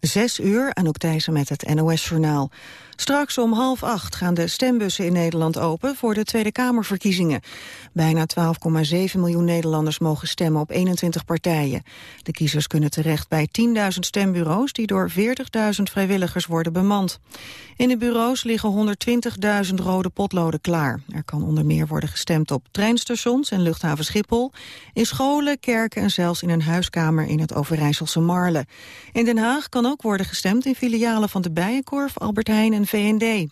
Zes uur, en ook Thijssen met het NOS-journaal. Straks om half acht gaan de stembussen in Nederland open voor de Tweede Kamerverkiezingen. Bijna 12,7 miljoen Nederlanders mogen stemmen op 21 partijen. De kiezers kunnen terecht bij 10.000 stembureaus die door 40.000 vrijwilligers worden bemand. In de bureaus liggen 120.000 rode potloden klaar. Er kan onder meer worden gestemd op treinstations en luchthaven Schiphol, in scholen, kerken en zelfs in een huiskamer in het Overijsselse Marle. In Den Haag kan ook worden gestemd in filialen van de Bijenkorf, Albert Heijn en VND.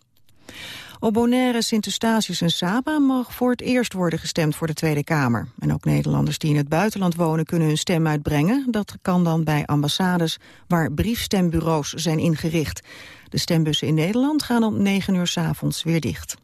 Op Bonaire, Sint-Eustatius en Saba mag voor het eerst worden gestemd voor de Tweede Kamer. En ook Nederlanders die in het buitenland wonen kunnen hun stem uitbrengen. Dat kan dan bij ambassades waar briefstembureaus zijn ingericht. De stembussen in Nederland gaan om 9 uur s avonds weer dicht.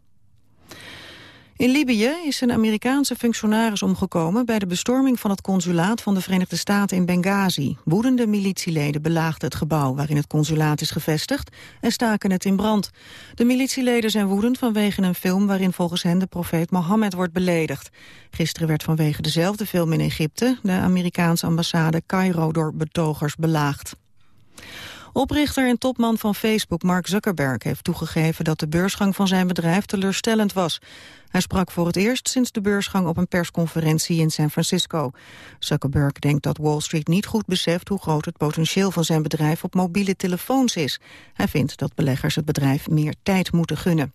In Libië is een Amerikaanse functionaris omgekomen bij de bestorming van het consulaat van de Verenigde Staten in Benghazi. Woedende militieleden belaagden het gebouw waarin het consulaat is gevestigd en staken het in brand. De militieleden zijn woedend vanwege een film waarin volgens hen de profeet Mohammed wordt beledigd. Gisteren werd vanwege dezelfde film in Egypte de Amerikaanse ambassade Cairo door betogers belaagd. Oprichter en topman van Facebook, Mark Zuckerberg, heeft toegegeven dat de beursgang van zijn bedrijf teleurstellend was. Hij sprak voor het eerst sinds de beursgang op een persconferentie in San Francisco. Zuckerberg denkt dat Wall Street niet goed beseft hoe groot het potentieel van zijn bedrijf op mobiele telefoons is. Hij vindt dat beleggers het bedrijf meer tijd moeten gunnen.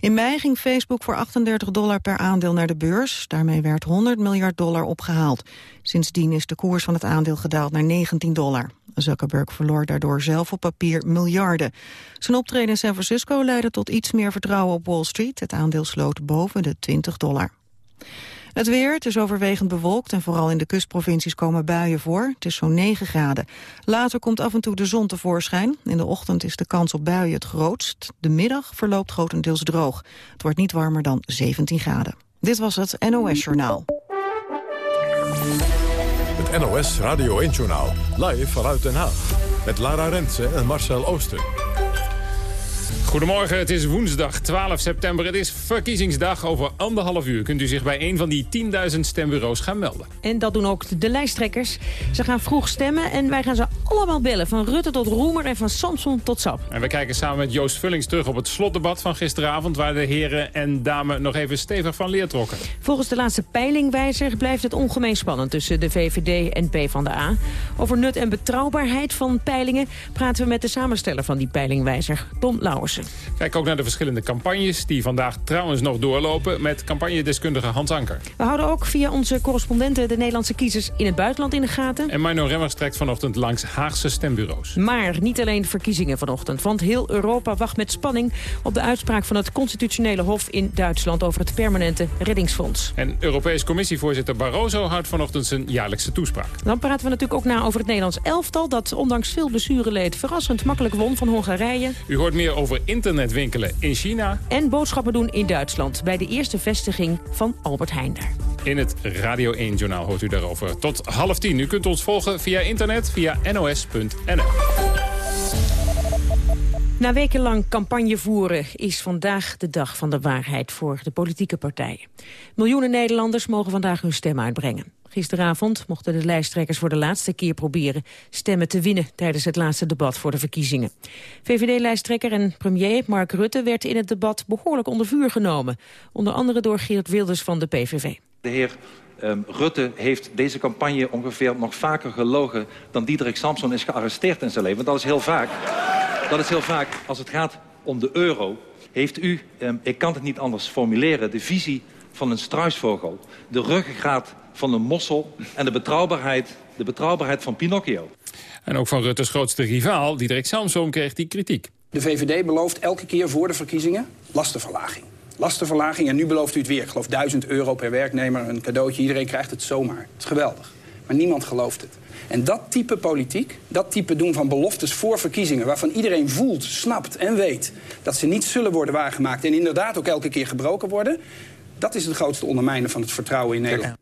In mei ging Facebook voor 38 dollar per aandeel naar de beurs. Daarmee werd 100 miljard dollar opgehaald. Sindsdien is de koers van het aandeel gedaald naar 19 dollar. Zuckerberg verloor daardoor zelf op papier miljarden. Zijn optreden in San Francisco leidde tot iets meer vertrouwen op Wall Street. Het aandeel sloot boven de 20 dollar. Het weer, het is overwegend bewolkt en vooral in de kustprovincies komen buien voor. Het is zo'n 9 graden. Later komt af en toe de zon tevoorschijn. In de ochtend is de kans op buien het grootst. De middag verloopt grotendeels droog. Het wordt niet warmer dan 17 graden. Dit was het NOS Journaal. NOS Radio 1 Journaal. Live vanuit Den Haag. Met Lara Rensen en Marcel Ooster. Goedemorgen, het is woensdag 12 september. Het is verkiezingsdag. Over anderhalf uur kunt u zich bij een van die 10.000 stembureaus gaan melden. En dat doen ook de lijsttrekkers. Ze gaan vroeg stemmen en wij gaan ze allemaal bellen. Van Rutte tot Roemer en van Samson tot Sap. En we kijken samen met Joost Vullings terug op het slotdebat van gisteravond... waar de heren en dames nog even stevig van leer trokken. Volgens de laatste peilingwijzer blijft het ongemeen spannend... tussen de VVD en PvdA. Over nut en betrouwbaarheid van peilingen... praten we met de samensteller van die peilingwijzer, Tom Lauwers. Kijk ook naar de verschillende campagnes die vandaag trouwens nog doorlopen met campagnedeskundige Hans Anker. We houden ook via onze correspondenten de Nederlandse kiezers in het buitenland in de gaten. En Mino Remmers trekt vanochtend langs Haagse stembureaus. Maar niet alleen verkiezingen vanochtend, want heel Europa wacht met spanning op de uitspraak van het constitutionele hof in Duitsland over het permanente reddingsfonds. En Europees Commissievoorzitter Barroso houdt vanochtend zijn jaarlijkse toespraak. Dan praten we natuurlijk ook na over het Nederlands elftal dat ondanks veel blessureleed verrassend makkelijk won van Hongarije. U hoort meer over internetwinkelen in China. En boodschappen doen in Duitsland bij de eerste vestiging van Albert Heijn daar. In het Radio 1-journaal hoort u daarover tot half tien. U kunt ons volgen via internet via nos.nl. Na wekenlang campagne voeren is vandaag de dag van de waarheid voor de politieke partijen. Miljoenen Nederlanders mogen vandaag hun stem uitbrengen. Gisteravond mochten de lijsttrekkers voor de laatste keer proberen stemmen te winnen tijdens het laatste debat voor de verkiezingen. VVD-lijsttrekker en premier Mark Rutte werd in het debat behoorlijk onder vuur genomen. Onder andere door Geert Wilders van de PVV. De heer um, Rutte heeft deze campagne ongeveer nog vaker gelogen dan Diederik Samson is gearresteerd in zijn leven. Want dat is heel vaak. Dat is heel vaak als het gaat om de euro. Heeft u, um, ik kan het niet anders formuleren, de visie van een struisvogel. De ruggengraat van een mossel en de betrouwbaarheid, de betrouwbaarheid van Pinocchio. En ook van Rutte's grootste rivaal, Diederik Samsom, kreeg die kritiek. De VVD belooft elke keer voor de verkiezingen lastenverlaging. Lastenverlaging en nu belooft u het weer. Ik geloof 1000 euro per werknemer, een cadeautje. Iedereen krijgt het zomaar. Het is geweldig. Maar niemand gelooft het. En dat type politiek, dat type doen van beloftes voor verkiezingen... waarvan iedereen voelt, snapt en weet dat ze niet zullen worden waargemaakt... en inderdaad ook elke keer gebroken worden... dat is het grootste ondermijnen van het vertrouwen in Nederland.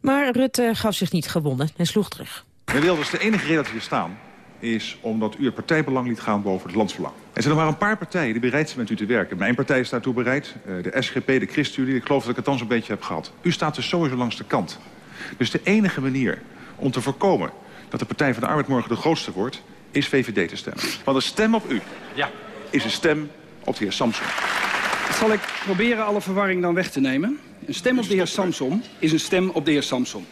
Maar Rutte gaf zich niet gewonnen en sloeg terug. Meneer Wilders, de enige reden dat we hier staan is omdat u het partijbelang liet gaan boven het landsbelang. Er zijn nog maar een paar partijen die bereid zijn met u te werken. Mijn partij is daartoe bereid, eh, de SGP, de ChristenUnie. Ik geloof dat ik het dan zo'n beetje heb gehad. U staat dus sowieso langs de kant. Dus de enige manier om te voorkomen dat de Partij van de Arbeid morgen de grootste wordt... is VVD te stemmen. Want een stem op u Ja. is een stem op de heer Samson. Zal ik proberen alle verwarring dan weg te nemen? Een stem op de heer Samson is een stem op de heer Samson.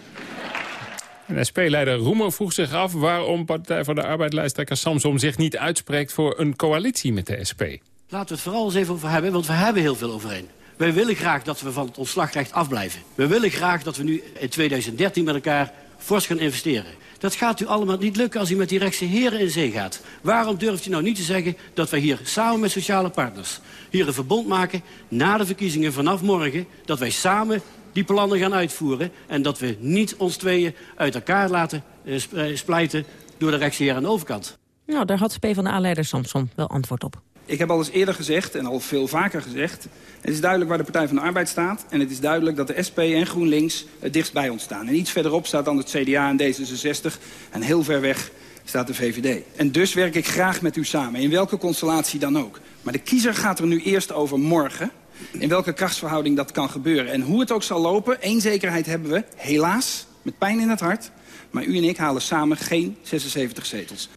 En SP-leider Roemer vroeg zich af waarom Partij voor de Arbeid-lijsttrekker Samsom zich niet uitspreekt voor een coalitie met de SP. Laten we het vooral eens even over hebben, want we hebben heel veel overeen. Wij willen graag dat we van het ontslagrecht afblijven. We willen graag dat we nu in 2013 met elkaar fors gaan investeren. Dat gaat u allemaal niet lukken als u met die rechtse heren in zee gaat. Waarom durft u nou niet te zeggen dat wij hier samen met sociale partners... hier een verbond maken na de verkiezingen vanaf morgen... dat wij samen die plannen gaan uitvoeren... en dat we niet ons tweeën uit elkaar laten eh, eh, splijten... door de rechtse heren aan de overkant. Nou, daar had PvdA-leider Samson wel antwoord op. Ik heb al eens eerder gezegd, en al veel vaker gezegd... het is duidelijk waar de Partij van de Arbeid staat... en het is duidelijk dat de SP en GroenLinks het dichtst bij ons staan. En iets verderop staat dan het CDA en D66... en heel ver weg staat de VVD. En dus werk ik graag met u samen, in welke constellatie dan ook. Maar de kiezer gaat er nu eerst over morgen... in welke krachtsverhouding dat kan gebeuren. En hoe het ook zal lopen, één zekerheid hebben we, helaas, met pijn in het hart... maar u en ik halen samen geen 76 zetels.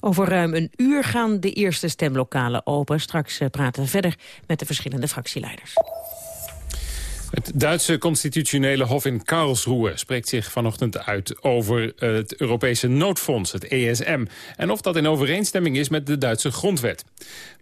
Over ruim een uur gaan de eerste stemlokalen open. Straks eh, praten we verder met de verschillende fractieleiders. Het Duitse constitutionele hof in Karlsruhe spreekt zich vanochtend uit over eh, het Europese noodfonds, het ESM, en of dat in overeenstemming is met de Duitse grondwet.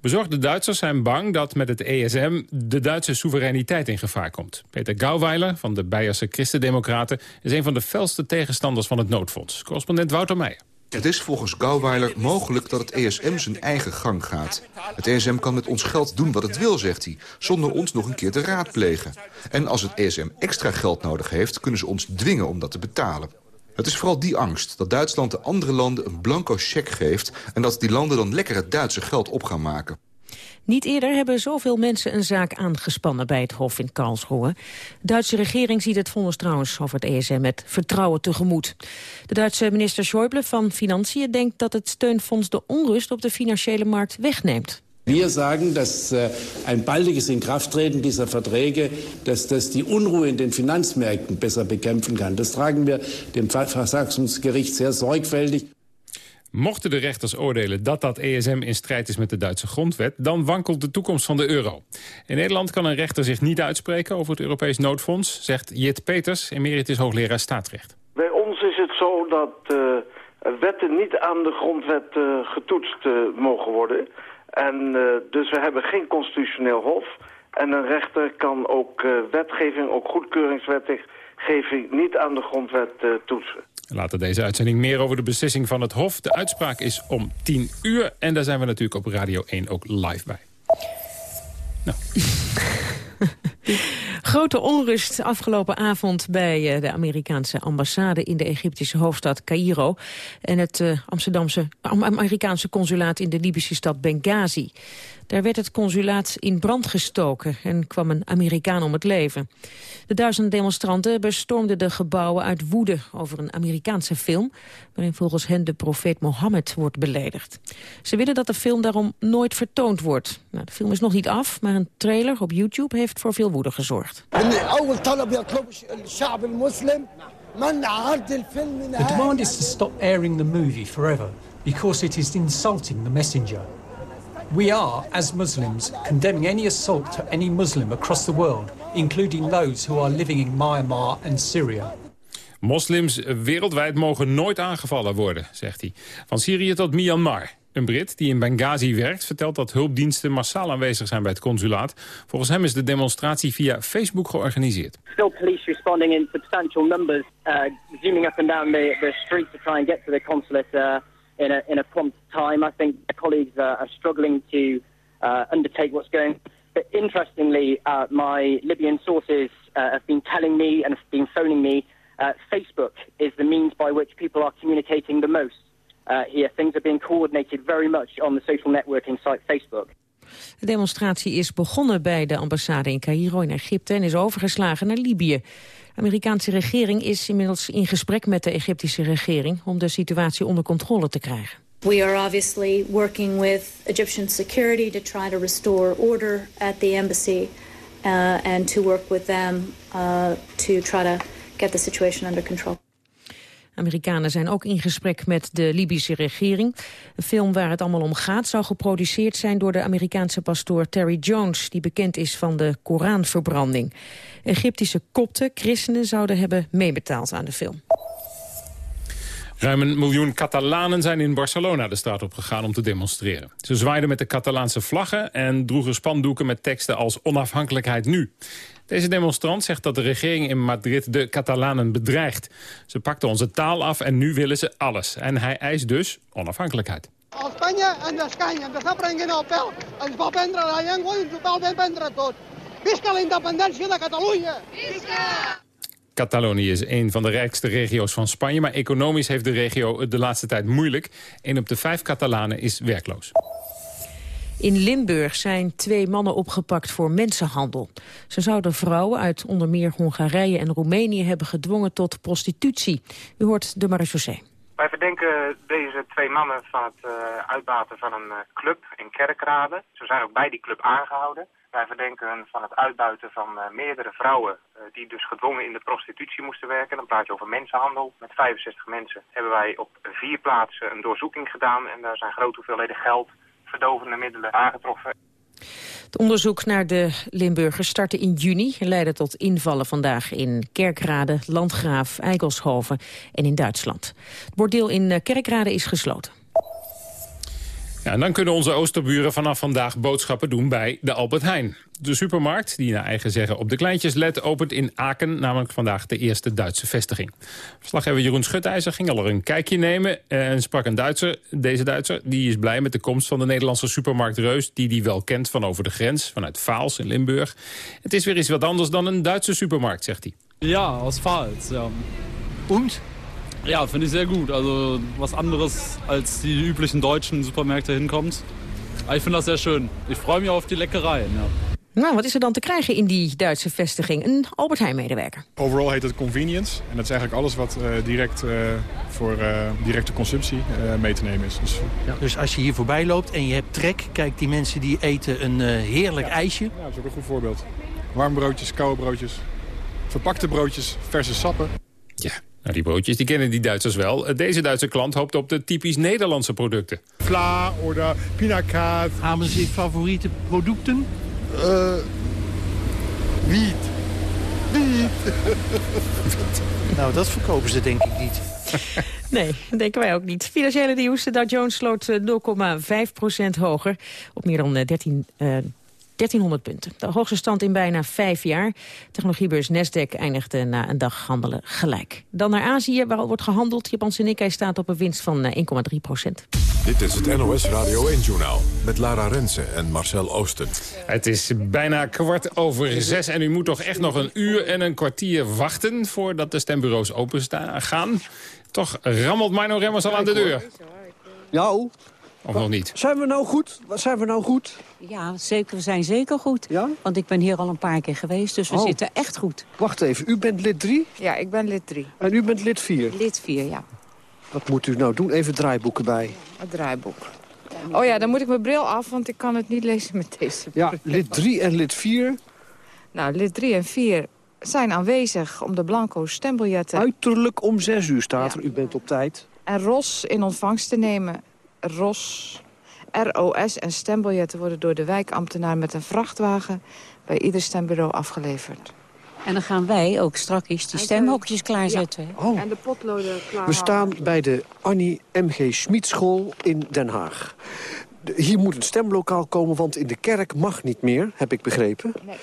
Bezorgde Duitsers zijn bang dat met het ESM de Duitse soevereiniteit in gevaar komt. Peter Gauweiler van de Beierse Christendemocraten is een van de felste tegenstanders van het noodfonds. Correspondent Wouter Meijer. Het is volgens Gauweiler mogelijk dat het ESM zijn eigen gang gaat. Het ESM kan met ons geld doen wat het wil, zegt hij, zonder ons nog een keer te raadplegen. En als het ESM extra geld nodig heeft, kunnen ze ons dwingen om dat te betalen. Het is vooral die angst dat Duitsland de andere landen een blanco cheque geeft... en dat die landen dan lekker het Duitse geld op gaan maken. Niet eerder hebben zoveel mensen een zaak aangespannen bij het Hof in Karlsruhe. De Duitse regering ziet het vonnis trouwens over het ESM met vertrouwen tegemoet. De Duitse minister Schäuble van Financiën denkt dat het steunfonds de onrust op de financiële markt wegneemt. Wir sagen, dass ein baldiges Inkrafttreten dieser Verträge, dass das die Unruhe in den Finanzmärkten besser bekämpfen kann. Das tragen wir dem Verfassungsgericht sehr sorgfältig. Mochten de rechters oordelen dat dat ESM in strijd is met de Duitse grondwet... dan wankelt de toekomst van de euro. In Nederland kan een rechter zich niet uitspreken over het Europees noodfonds... zegt Jit Peters, emeritus hoogleraar staatsrecht. Bij ons is het zo dat uh, wetten niet aan de grondwet uh, getoetst uh, mogen worden. En dus we hebben geen constitutioneel hof. En een rechter kan ook wetgeving, ook goedkeuringswetgeving... niet aan de grondwet toetsen. Later deze uitzending meer over de beslissing van het Hof. De uitspraak is om 10 uur. En daar zijn we natuurlijk op Radio 1 ook live bij. Nou. Grote onrust afgelopen avond bij de Amerikaanse ambassade in de Egyptische hoofdstad Cairo en het uh, Amsterdamse Amerikaanse consulaat in de Libische stad Benghazi. Daar werd het consulaat in brand gestoken en kwam een Amerikaan om het leven. De duizenden demonstranten bestormden de gebouwen uit woede over een Amerikaanse film... waarin volgens hen de profeet Mohammed wordt beledigd. Ze willen dat de film daarom nooit vertoond wordt. Nou, de film is nog niet af, maar een trailer op YouTube heeft voor veel woede gezorgd. The demand is to stop airing the movie forever because it is insulting the messenger. We are, as Muslims, condemning any assault to any Muslim across the world, including those who are living in Myanmar and Syria. Moslims wereldwijd mogen nooit aangevallen worden, zegt hij. Van Syrië tot Myanmar. Een Brit die in Benghazi werkt vertelt dat hulpdiensten massaal aanwezig zijn bij het consulaat. Volgens hem is de demonstratie via Facebook georganiseerd. Still police responding in substantial numbers, uh, zooming up and down the, the street to try and get to the consulate uh, in, a, in a prompt time. I think colleagues uh, are struggling to uh, undertake what's going. But interestingly, uh, my Libyan sources uh, have been telling me and have been phoning me uh, Facebook is the means by which people are communicating the most. Uh, here, things are being coordinated very much on the social networking site Facebook. De demonstratie is begonnen bij de ambassade in Cairo in Egypte en is overgeslagen naar Libië. De Amerikaanse regering is inmiddels in gesprek met de Egyptische regering om de situatie onder controle te krijgen. We are obviously working with Egyptian security to try to restore order at the embassy uh, and to work with them uh, to try to get the situation under control. Amerikanen zijn ook in gesprek met de Libische regering. De film waar het allemaal om gaat zou geproduceerd zijn door de Amerikaanse pastoor Terry Jones, die bekend is van de Koranverbranding. Egyptische kopten, christenen, zouden hebben meebetaald aan de film. Ruim een miljoen Catalanen zijn in Barcelona de straat op gegaan om te demonstreren. Ze zwaaiden met de Catalaanse vlaggen en droegen spandoeken met teksten als onafhankelijkheid nu. Deze demonstrant zegt dat de regering in Madrid de Catalanen bedreigt. Ze pakten onze taal af en nu willen ze alles. En hij eist dus onafhankelijkheid. El pèl, ens prendre la llengua i ens prendre tot. Visca la independència de Catalunya! Visca! Catalonië is een van de rijkste regio's van Spanje... maar economisch heeft de regio het de laatste tijd moeilijk. Een op de vijf Catalanen is werkloos. In Limburg zijn twee mannen opgepakt voor mensenhandel. Ze zouden vrouwen uit onder meer Hongarije en Roemenië hebben gedwongen tot prostitutie. U hoort de marechaussee. Wij verdenken deze twee mannen van het uh, uitbaten van een uh, club in Kerkrade. Ze zijn ook bij die club aangehouden. Wij verdenken hen van het uitbuiten van uh, meerdere vrouwen die dus gedwongen in de prostitutie moesten werken. Dan praat je over mensenhandel. Met 65 mensen hebben wij op vier plaatsen een doorzoeking gedaan en daar zijn grote hoeveelheden geld, verdovende middelen aangetroffen. Het onderzoek naar de Limburgers startte in juni... en leidde tot invallen vandaag in Kerkrade, Landgraaf, Eikelshoven en in Duitsland. Het bordeel in Kerkrade is gesloten. Ja, en dan kunnen onze oosterburen vanaf vandaag boodschappen doen bij de Albert Heijn. De supermarkt, die naar eigen zeggen op de kleintjes let, opent in Aken namelijk vandaag de eerste Duitse vestiging. Verslaggever Jeroen Schutijzer ging al er een kijkje nemen en sprak een Duitser. Deze Duitser die is blij met de komst van de Nederlandse supermarkt Reus, die hij wel kent van over de grens, vanuit Vaals in Limburg. Het is weer iets wat anders dan een Duitse supermarkt, zegt hij. Ja, aus Vaals, ja. Und? Ja, finde ich sehr gut. Also was anderes als die üblichen deutschen Supermärkte hinkommt. Aber ich finde das sehr schön. Ich freue mich auf die Leckereien. Ja. Nou, wat is er dan te krijgen in die Duitse vestiging? Een Albert Heijn-medewerker. Overal heet het convenience. En dat is eigenlijk alles wat uh, direct uh, voor uh, directe consumptie mee te nemen is. Dus, ja. dus, als je hier voorbij loopt en je hebt trek... kijk, die mensen die eten een heerlijk ja. ijsje. Ja, dat is ook een goed voorbeeld. Warm broodjes, koude broodjes, verpakte broodjes, verse sappen. Ja, nou, die broodjes die kennen die Duitsers wel. Deze Duitse klant hoopt op de typisch Nederlandse producten. Vla of pinacaat. Hebben ze favoriete producten? Uh, wiet. Wiet. nou, dat verkopen ze denk ik niet. Nee, dat denken wij ook niet. Financiële nieuws. De Dow Jones sloot 0,5% hoger. Op meer dan 13... Uh, 1300 punten. De hoogste stand in bijna vijf jaar. Technologiebeurs Nasdaq eindigde na een dag handelen gelijk. Dan naar Azië, waar al wordt gehandeld. Japanse Nikkei staat op een winst van 1,3 procent. Dit is het NOS Radio 1-journaal met Lara Rensen en Marcel Oosten. Het is bijna kwart over zes en u moet toch echt nog een uur en een kwartier wachten... voordat de stembureaus open gaan. Toch rammelt Mino Remmers al aan de deur. Nou, of nog niet? Zijn we nou goed? Zijn we nou goed? Ja, zeker, we zijn zeker goed. Ja? Want ik ben hier al een paar keer geweest, dus we oh. zitten echt goed. Wacht even, u bent lid 3? Ja, ik ben lid 3. En u bent lid 4? Lid 4, ja. Wat moet u nou doen? Even draaiboeken bij. Het draaiboek. Oh ja, dan moet ik mijn bril af, want ik kan het niet lezen met deze Ja, lid 3 en lid 4? Nou, lid 3 en 4 zijn aanwezig om de blanco stembiljetten... Uiterlijk om 6 uur staat er, u bent op tijd. En ROS in ontvangst te nemen. ROS ROS en stembiljetten worden door de wijkambtenaar met een vrachtwagen bij ieder stembureau afgeleverd. En dan gaan wij ook strakjes die stemhokjes klaarzetten. Ja. Oh. En de potloden klaar. We staan bij de Annie M.G. Schmidschool in Den Haag. Hier moet een stemlokaal komen, want in de kerk mag niet meer, heb ik begrepen. Nee.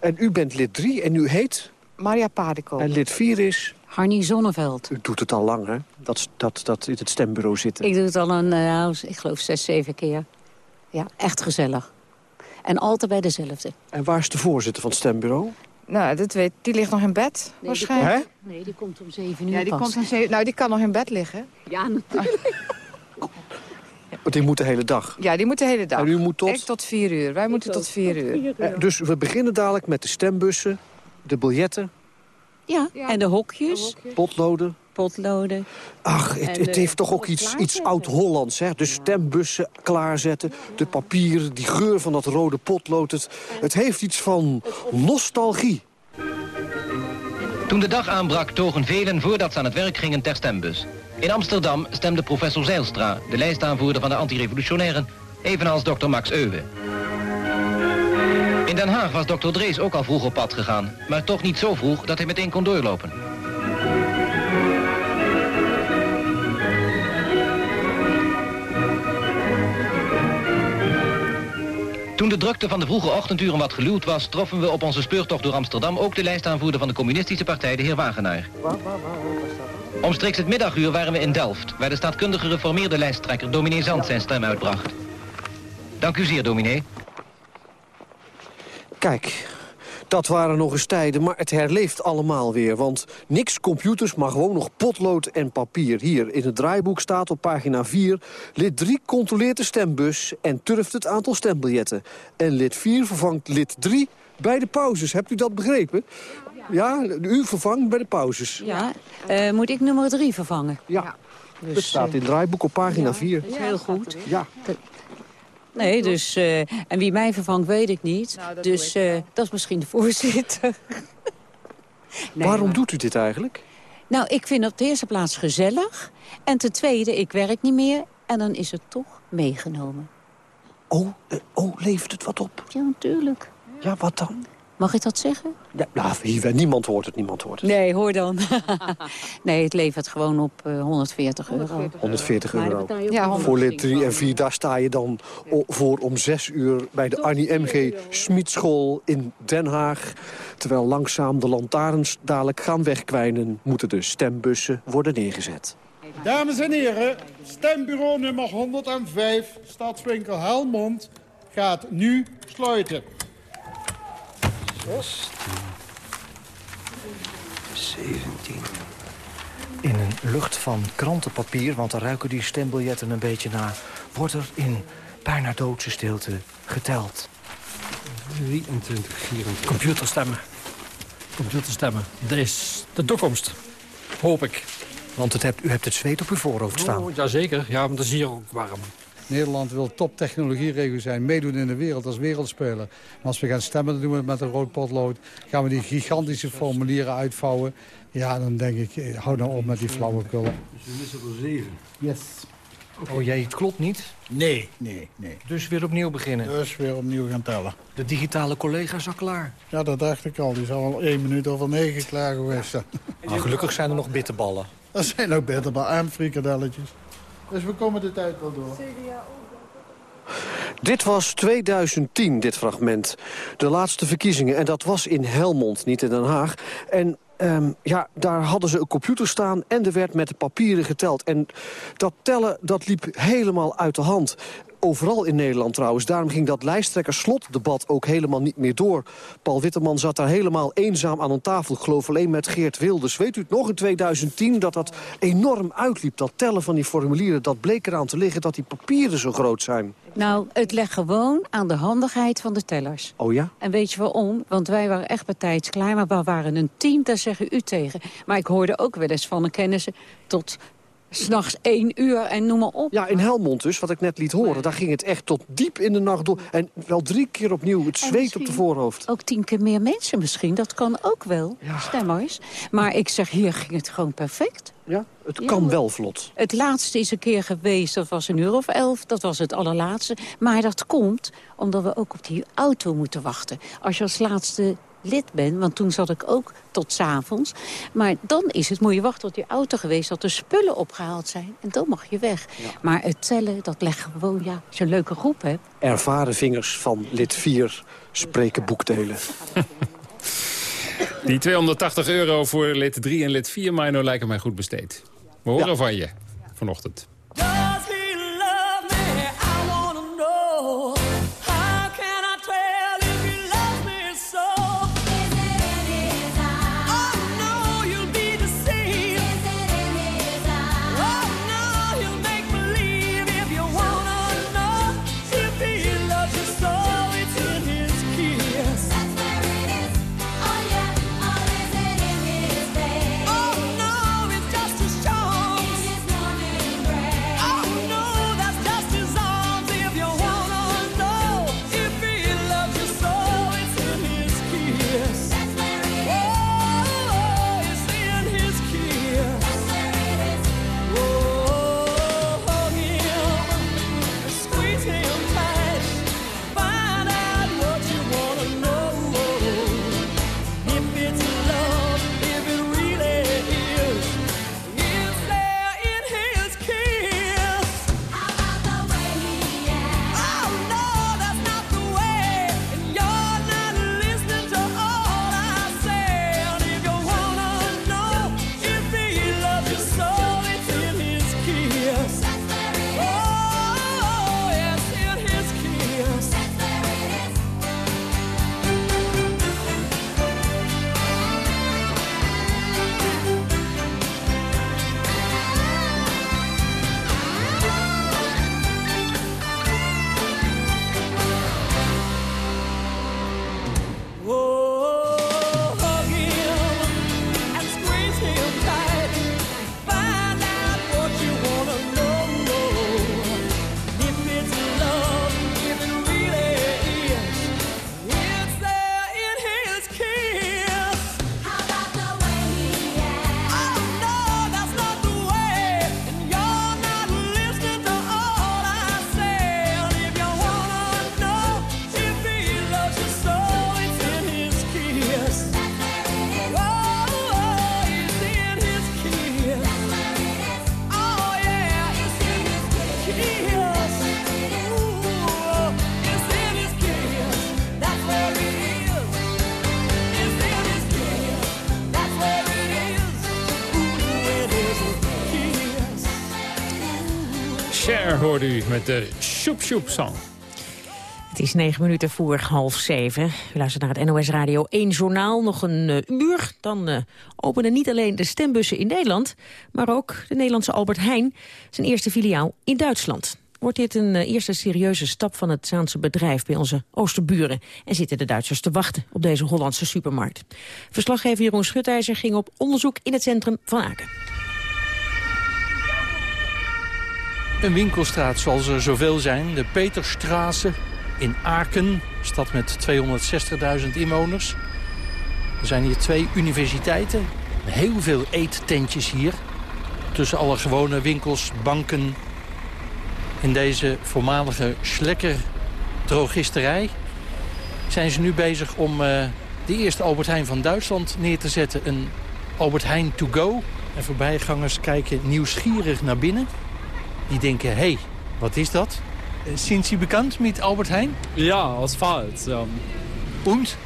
En u bent lid 3 en u heet? Maria Padiko. En lid 4 is? Harnie Zonneveld. U doet het al lang, hè? Dat, dat, dat in het stembureau zitten. Ik doe het al een, uh, ik geloof zes, zeven keer. Ja, echt gezellig. En altijd bij dezelfde. En waar is de voorzitter van het stembureau? Nou, dat weet, die ligt nog in bed, nee, waarschijnlijk. Die komt, nee, die komt om zeven uur ja, die pas. Komt om zeven, nou, die kan nog in bed liggen. Ja, natuurlijk. Want die moet de hele dag? Ja, die moet de hele dag. En u moet tot? Ik tot vier uur. Wij ik moeten tot vier tot uur. uur. Eh, dus we beginnen dadelijk met de stembussen, de biljetten. Ja, ja. en de hokjes. de hokjes. Potloden. Potloden. Ach, het, het heeft toch ook iets, iets oud-Hollands, hè? De stembussen klaarzetten, de papieren, die geur van dat rode potlood. Het, het heeft iets van nostalgie. Toen de dag aanbrak togen velen voordat ze aan het werk gingen ter stembus. In Amsterdam stemde professor Zeilstra, de lijstaanvoerder van de antirevolutionairen, evenals dokter Max Euwe. Den Haag was dokter Drees ook al vroeg op pad gegaan, maar toch niet zo vroeg dat hij meteen kon doorlopen. Toen de drukte van de vroege ochtenduren wat geluwd was... troffen we op onze speurtocht door Amsterdam ook de lijstaanvoerder van de communistische partij, de heer Wagenaar. Omstreeks het middaguur waren we in Delft... waar de staatkundige reformeerde lijsttrekker dominee Zand zijn stem uitbracht. Dank u zeer, dominee. Kijk, dat waren nog eens tijden, maar het herleeft allemaal weer. Want niks computers, maar gewoon nog potlood en papier. Hier in het draaiboek staat op pagina 4... lid 3 controleert de stembus en turft het aantal stembiljetten. En lid 4 vervangt lid 3 bij de pauzes. Hebt u dat begrepen? Ja, u vervangt bij de pauzes. Ja, uh, moet ik nummer 3 vervangen? Ja. Dus, het staat in het draaiboek op pagina 4. Ja, heel goed. Ja. Nee, dus, uh, en wie mij vervangt weet ik niet. Nou, dus uh, dat is misschien de voorzitter. nee, Waarom maar... doet u dit eigenlijk? Nou, ik vind het op de eerste plaats gezellig. En ten tweede, ik werk niet meer. En dan is het toch meegenomen. Oh, uh, oh levert het wat op? Ja, natuurlijk. Ja, wat dan? Mag ik dat zeggen? Ja, nou, niemand hoort het, niemand hoort het. Nee, hoor dan. nee, het levert gewoon op uh, 140 euro. 140 euro. Ja, voor lid 3 en 4, daar sta je dan voor om 6 uur... bij de Annie M.G. Smitschool in Den Haag. Terwijl langzaam de lantaarns dadelijk gaan wegkwijnen... moeten de stembussen worden neergezet. Dames en heren, stembureau nummer 105, Stadswinkel Helmond... gaat nu sluiten. 16, 17. In een lucht van krantenpapier, want dan ruiken die stembiljetten een beetje naar... wordt er in bijna doodse stilte geteld. 23, 24. Computerstemmen. Computerstemmen. Dat is de toekomst. Hoop ik. Want het hebt, u hebt het zweet op uw voorhoofd staan. Oh, jazeker, ja, maar dat is hier ook warm. Nederland wil toptechnologieregio zijn, meedoen in de wereld als wereldspeler. Maar als we gaan stemmen, dan doen we het met een rood potlood. Gaan we die gigantische formulieren uitvouwen. Ja, dan denk ik, eh, hou nou op met die flauwekul. Dus we missen er zeven. Yes. Okay. Oh, jij klopt niet? Nee, nee, nee. Dus weer opnieuw beginnen? Dus weer opnieuw gaan tellen. De digitale collega is al klaar? Ja, dat dacht ik al. Die zal al één minuut over negen klaar geweest zijn. Oh, gelukkig zijn er nog bitterballen. Er zijn ook bitterballen en frikadelletjes. Dus we komen de tijd wel door. Dit was 2010, dit fragment. De laatste verkiezingen. En dat was in Helmond, niet in Den Haag. En Um, ja, daar hadden ze een computer staan en er werd met de papieren geteld. En dat tellen, dat liep helemaal uit de hand overal in Nederland trouwens. Daarom ging dat lijsttrekkerslotdebat ook helemaal niet meer door. Paul Witteman zat daar helemaal eenzaam aan een tafel. Ik geloof alleen met Geert Wilders. Weet u het nog in 2010 dat dat enorm uitliep? Dat tellen van die formulieren, dat bleek eraan te liggen... dat die papieren zo groot zijn. Nou, het legt gewoon aan de handigheid van de tellers. Oh ja? En weet je waarom? Want wij waren echt partijds klaar, maar we waren een team, daar zeggen u tegen. Maar ik hoorde ook wel eens van een kennissen tot S'nachts één uur en noem maar op. Ja, in Helmond dus, wat ik net liet horen. Daar ging het echt tot diep in de nacht door. En wel drie keer opnieuw het zweet op de voorhoofd. Ook tien keer meer mensen misschien. Dat kan ook wel, ja. stemmers. Maar ik zeg, hier ging het gewoon perfect. Ja, het kan wel vlot. Het laatste is een keer geweest, dat was een uur of elf. Dat was het allerlaatste. Maar dat komt omdat we ook op die auto moeten wachten. Als je als laatste lid ben. Want toen zat ik ook tot s'avonds. Maar dan is het, moet je wachten tot die auto geweest... dat de spullen opgehaald zijn. En dan mag je weg. Maar het tellen, dat legt gewoon, ja, als je een leuke groep hebt. Ervaren vingers van lid 4 spreken boekdelen. Die 280 euro voor lid 3 en lid 4, Mino, lijken mij goed besteed. We horen ja. van je vanochtend. Met de Shoep Shoep Song. Het is negen minuten voor half zeven. U luistert naar het NOS Radio 1 Journaal. Nog een uh, uur, dan uh, openen niet alleen de stembussen in Nederland... maar ook de Nederlandse Albert Heijn, zijn eerste filiaal in Duitsland. Wordt dit een uh, eerste serieuze stap van het Zaanse bedrijf bij onze oosterburen... en zitten de Duitsers te wachten op deze Hollandse supermarkt. Verslaggever Jeroen Schutijzer ging op onderzoek in het centrum van Aken. Een winkelstraat zoals er zoveel zijn, de Peterstraße in Aken, stad met 260.000 inwoners. Er zijn hier twee universiteiten, heel veel eettentjes hier. Tussen alle gewone winkels, banken. In deze voormalige Slekker drogisterij zijn ze nu bezig om uh, de eerste Albert Heijn van Duitsland neer te zetten. Een Albert Heijn to go. En voorbijgangers kijken nieuwsgierig naar binnen. Die denken, hé, hey, wat is dat? Sind Sie bekannt mit Albert Heijn? Ja, aus Pfalz, ja. Und?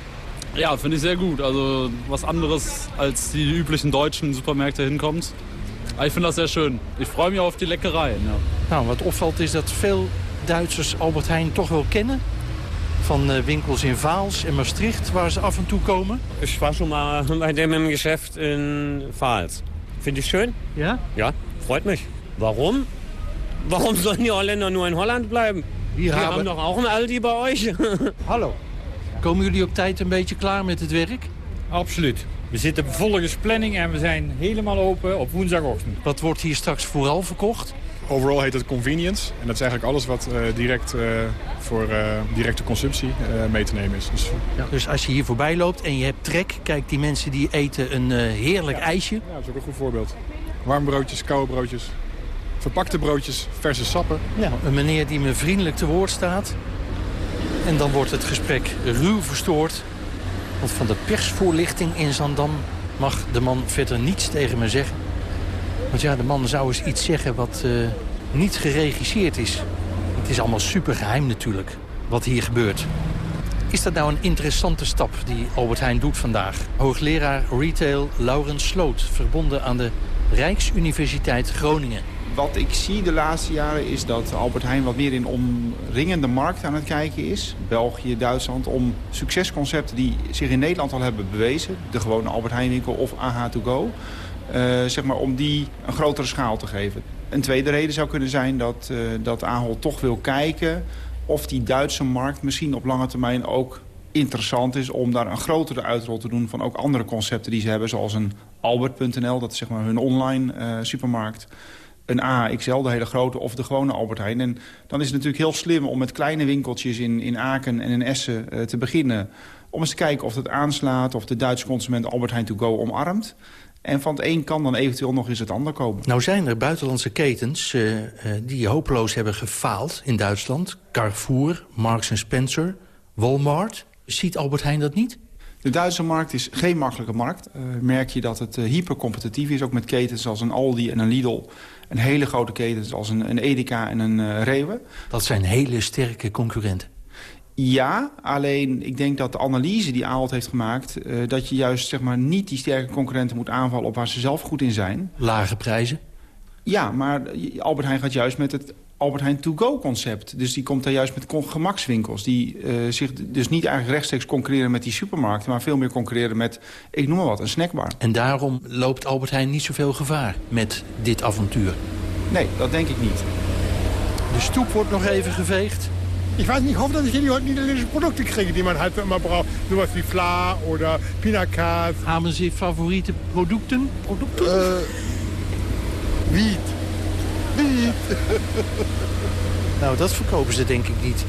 Ja, finde ich sehr gut. Also was anderes als die üblichen deutschen Supermärkte hinkommt. Aber ich finde das sehr schön. Ich freue mich auf die Leckereien. Ja. Nou, wat opvalt is dat veel Duitsers Albert Heijn toch wel kennen. Van uh, winkels in Vaals en Maastricht, waar ze af en toe komen. Ich war schon mal bei dem im Geschäft in Vaals. Finde ich schön. Ja? Ja, freut mich. Warum? Warum sollen die Holländer nur in Holland blijven? Wir Die haben- haben doch auch een Aldi bij euch. Hallo. Komen jullie op tijd een beetje klaar met het werk? Absoluut. We zitten volgens planning en we zijn helemaal open op woensdagochtend. Wat wordt hier straks vooral verkocht? Overal heet het convenience. En dat is eigenlijk alles wat eh, direct eh, voor eh, directe consumptie eh, mee te nemen is. Dus, Dus als je hier voorbij loopt en je hebt trek... kijk, die mensen die eten een eh, heerlijk ijsje. ja, dat is ook een goed voorbeeld. Warm broodjes, koude broodjes, verpakte broodjes, verse sappen. Een meneer die me vriendelijk te woord staat. En dan wordt het gesprek ruw verstoord. Want van de persvoorlichting in Zandam mag de man verder niets tegen me zeggen. Want ja, de man zou eens iets zeggen wat eh, niet geregisseerd is. Het is allemaal super geheim natuurlijk, wat hier gebeurt. Is dat nou een interessante stap die Albert Heijn doet vandaag? Hoogleraar Retail Laurens Sloot, verbonden aan de Rijksuniversiteit Groningen. Wat ik zie de laatste jaren is dat Albert Heijn wat meer in omringende markt aan het kijken is. België, Duitsland, om succesconcepten die zich in Nederland al hebben bewezen. De gewone Albert Heijn winkel of AH2Go. eh, zeg maar om die een grotere schaal te geven. Een tweede reden zou kunnen zijn dat, eh dat Ahold toch wil kijken... of die Duitse markt misschien op lange termijn ook interessant is... om daar een grotere uitrol te doen van ook andere concepten die ze hebben... zoals een Albert.nl, dat is zeg maar hun online eh, supermarkt een AXL, de hele grote, of de gewone Albert Heijn. En dan is het natuurlijk heel slim om met kleine winkeltjes in, in Aken en in Essen eh, te beginnen. Om eens te kijken of het aanslaat, of de Duitse consument Albert Heijn to go omarmt. En van het een kan dan eventueel nog eens het ander komen. Nou zijn er buitenlandse ketens eh, eh, die hopeloos hebben gefaald in Duitsland. Carrefour, Marks Spencer, Walmart. Ziet Albert Heijn dat niet? De Duitse markt is geen makkelijke markt. Merk je dat het hypercompetitief is, ook met ketens als een Aldi en een Lidl. En hele grote ketens als een, een Edeka en een eh Rewe. Dat zijn hele sterke concurrenten. Ja, alleen ik denk dat de analyse die Ahold heeft gemaakt... eh, dat je juist zeg maar, niet die sterke concurrenten moet aanvallen op waar ze zelf goed in zijn. Lage prijzen? Ja, maar Albert Heijn gaat juist met het Albert Heijn to-go concept. Dus die komt daar juist met gemakswinkels... die eh, zich dus niet eigenlijk rechtstreeks concurreren met die supermarkten... maar veel meer concurreren met, ik noem maar wat, een snackbar. En daarom loopt Albert Heijn niet zoveel gevaar met dit avontuur. Nee, dat denk ik niet. De stoep wordt nog even geveegd. Ich weiß nicht, ich hoffe, dass ich hier die niederländischen Produkte kriege, die man halt immer braucht. Sowas wie Fla oder Pinakas. Haben Sie favoriete Produkten? Produkte? Äh, Wiet. Nou, dat verkopen ze denk ik niet.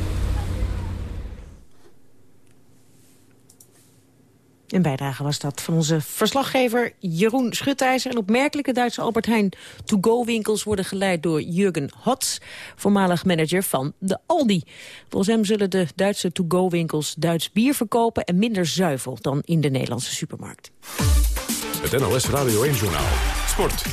Een bijdrage was dat van onze verslaggever Jeroen Schutijzer. En opmerkelijke Duitse Albert Heijn to-go-winkels worden geleid door Jurgen Hotz, voormalig manager van de Aldi. Volgens hem zullen de Duitse to-go-winkels Duits bier verkopen en minder zuivel dan in de Nederlandse supermarkt. Het NOS Radio 1-journaal. Sport.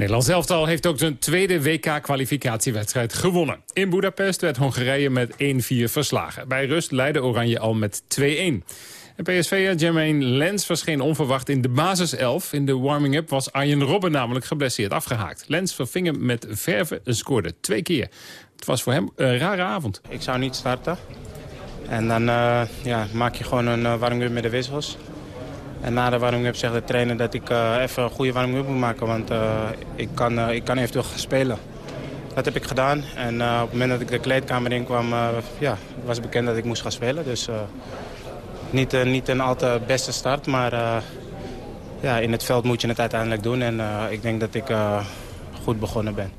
Nederland elftal heeft ook zijn tweede WK-kwalificatiewedstrijd gewonnen. In Budapest werd Hongarije met 1-4 verslagen. Bij rust leidde Oranje al met 2-1. En PSV Jermaine Lens verscheen onverwacht in de basiself. In de warming-up was Arjen Robben namelijk geblesseerd afgehaakt. Lens verving hem met verven en scoorde twee keer. Het was voor hem een rare avond. Ik zou niet starten. En dan uh, ja, maak je gewoon een uh, warming-up met de wissels. En na de warming-up zegt de trainer dat ik uh, even een goede warming-up moet maken. Want ik, kan, ik kan eventueel gaan spelen. Dat heb ik gedaan. En op het moment dat ik de kleedkamer in kwam, ja, was bekend dat ik moest gaan spelen. Dus niet, niet een al te beste start, maar ja, in het veld moet je het uiteindelijk doen. En ik denk dat ik goed begonnen ben.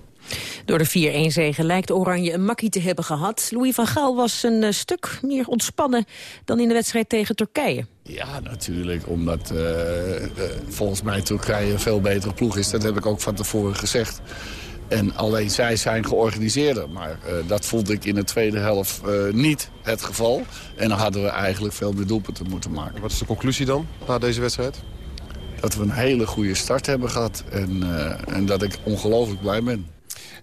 Door de 4-1-zege lijkt Oranje een makkie te hebben gehad. Louis van Gaal was een stuk meer ontspannen dan in de wedstrijd tegen Turkije. Ja, natuurlijk. Omdat uh, uh, volgens mij Turkije een veel betere ploeg is. Dat heb ik ook van tevoren gezegd. En alleen zij zijn georganiseerder. Maar dat vond ik in de tweede helft niet het geval. En dan hadden we eigenlijk veel meer doelpunten moeten maken. Wat is de conclusie dan na deze wedstrijd? Dat we een hele goede start hebben gehad. En, en dat ik ongelooflijk blij ben.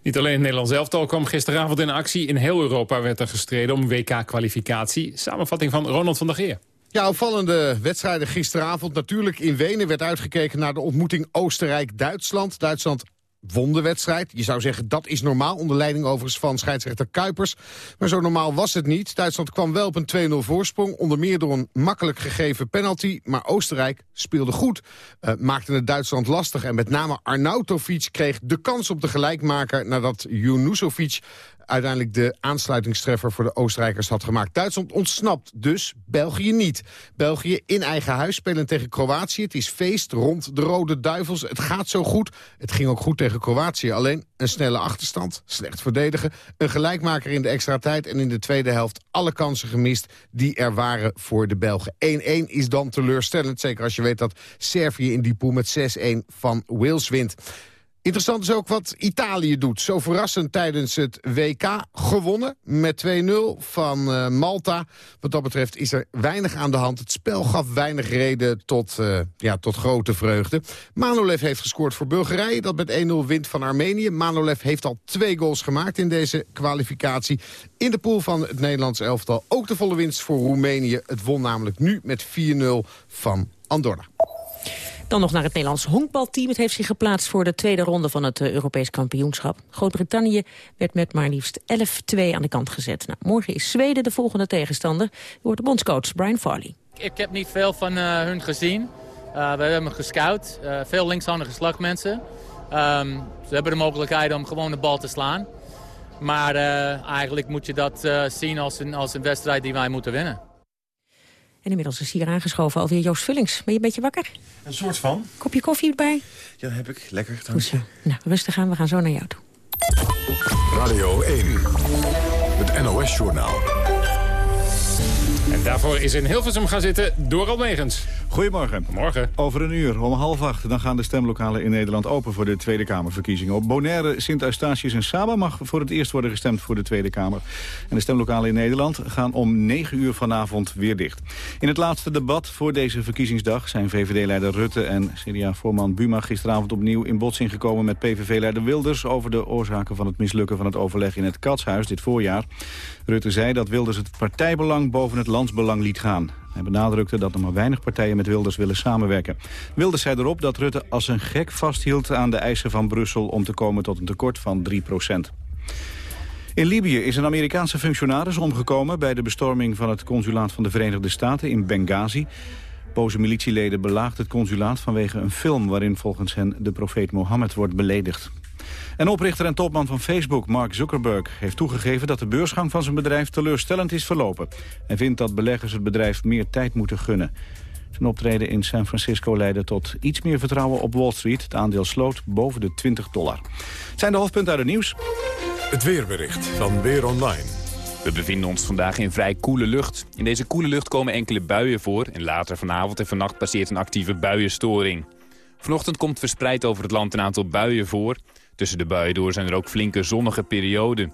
Niet alleen het Nederlands elftal kwam gisteravond in actie. In heel Europa werd er gestreden om WK-kwalificatie. Samenvatting van Ronald van der Geer. Ja, opvallende wedstrijden gisteravond. Natuurlijk in Wenen werd uitgekeken naar de ontmoeting Oostenrijk-Duitsland. Duitsland won de wedstrijd. Je zou zeggen dat is normaal, onder leiding overigens van scheidsrechter Kuipers. Maar zo normaal was het niet. Duitsland kwam wel op een 2-0 voorsprong, onder meer door een makkelijk gegeven penalty. Maar Oostenrijk speelde goed, uh, maakte het Duitsland lastig. En met name Arnautovic kreeg de kans op de gelijkmaker... nadat Junusovic uiteindelijk de aansluitingstreffer voor de Oostenrijkers had gemaakt. Duitsland ontsnapt dus, België niet. België in eigen huis spelen tegen Kroatië. Het is feest rond de Rode Duivels. Het gaat zo goed. Het ging ook goed tegen Kroatië. Alleen een snelle achterstand, slecht verdedigen. Een gelijkmaker in de extra tijd en in de tweede helft alle kansen gemist die er waren voor de Belgen. 1-1 is dan teleurstellend, zeker als je weet dat Servië in die pool met 6-1 van Wales wint. Interessant is ook wat Italië doet. Zo verrassend tijdens het WK gewonnen met 2-0 van uh, Malta. Wat dat betreft is er weinig aan de hand. Het spel gaf weinig reden tot, uh, ja, tot grote vreugde. Manolev heeft gescoord voor Bulgarije. Dat met 1-0 wint van Armenië. Manolev heeft al twee goals gemaakt in deze kwalificatie. In de pool van het Nederlands elftal ook de volle winst voor Roemenië. Het won namelijk nu met 4-0 van Andorra. Dan nog naar het Nederlands honkbalteam. Het heeft zich geplaatst voor de tweede ronde van het uh, Europees kampioenschap. Groot-Brittannië werd met maar liefst 11-2 aan de kant gezet. Nou, morgen is Zweden de volgende tegenstander. Wordt de bondscoach Brian Farley. Ik heb niet veel van uh, hun gezien. Uh, we hebben hem gescout. veel linkshandige slagmensen. Um, ze hebben de mogelijkheid om gewoon de bal te slaan. Maar eigenlijk moet je dat zien als een, als een wedstrijd die wij moeten winnen. En inmiddels is hier aangeschoven alweer Joost Vullings. Ben je een beetje wakker? Een soort van. Kopje koffie erbij? Ja, heb ik. Lekker, dank je. Nou, rustig aan. We gaan zo naar jou toe. Radio 1. Het NOS-journaal. Daarvoor is in Hilversum gaan zitten Doral Megens. Goedemorgen. Morgen. Over een uur, om half acht, dan gaan de stemlokalen in Nederland open voor de Tweede Kamerverkiezingen. Op Bonaire, Sint-Eustatius en Saba mag voor het eerst worden gestemd voor de Tweede Kamer. En de stemlokalen in Nederland gaan om negen uur vanavond weer dicht. In het laatste debat voor deze verkiezingsdag zijn VVD-leider Rutte en CDA-voorman Buma gisteravond opnieuw in botsing gekomen met PVV-leider Wilders over de oorzaken van het mislukken van het overleg in het Katshuis dit voorjaar. Rutte zei dat Wilders het partijbelang boven het landsbelang liet gaan. Hij benadrukte dat er maar weinig partijen met Wilders willen samenwerken. Wilders zei erop dat Rutte als een gek vasthield aan de eisen van Brussel... om te komen tot een tekort van 3 procent. In Libië is een Amerikaanse functionaris omgekomen... bij de bestorming van het consulaat van de Verenigde Staten in Benghazi. Boze militieleden belaagden het consulaat vanwege een film... waarin volgens hen de profeet Mohammed wordt beledigd. En oprichter en topman van Facebook, Mark Zuckerberg... heeft toegegeven dat de beursgang van zijn bedrijf teleurstellend is verlopen. Hij vindt dat beleggers het bedrijf meer tijd moeten gunnen. Zijn optreden in San Francisco leidde tot iets meer vertrouwen op Wall Street. Het aandeel sloot boven de 20 dollar. Het zijn de hoofdpunten uit het nieuws. Het weerbericht van Weer Online. We bevinden ons vandaag in vrij koele lucht. In deze koele lucht komen enkele buien voor... en later vanavond en vannacht passeert een actieve buienstoring. Vanochtend komt verspreid over het land een aantal buien voor. Tussen de buien door zijn er ook flinke zonnige perioden.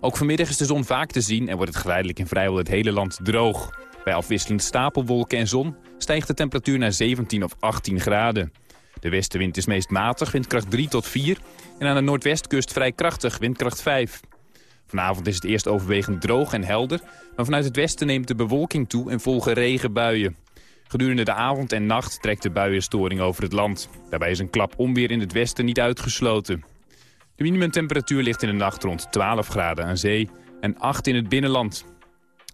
Ook vanmiddag is de zon vaak te zien en wordt het geleidelijk in vrijwel het hele land droog. Bij afwisselend stapelwolken en zon stijgt de temperatuur naar 17 of 18 graden. De westenwind is meest matig, windkracht 3 tot 4. En aan de noordwestkust vrij krachtig, windkracht 5. Vanavond is het eerst overwegend droog en helder. Maar vanuit het westen neemt de bewolking toe en volgen regenbuien. Gedurende de avond en nacht trekt de buienstoring over het land. Daarbij is een klap onweer in het westen niet uitgesloten. De minimumtemperatuur ligt in de nacht rond 12 graden aan zee en 8 in het binnenland.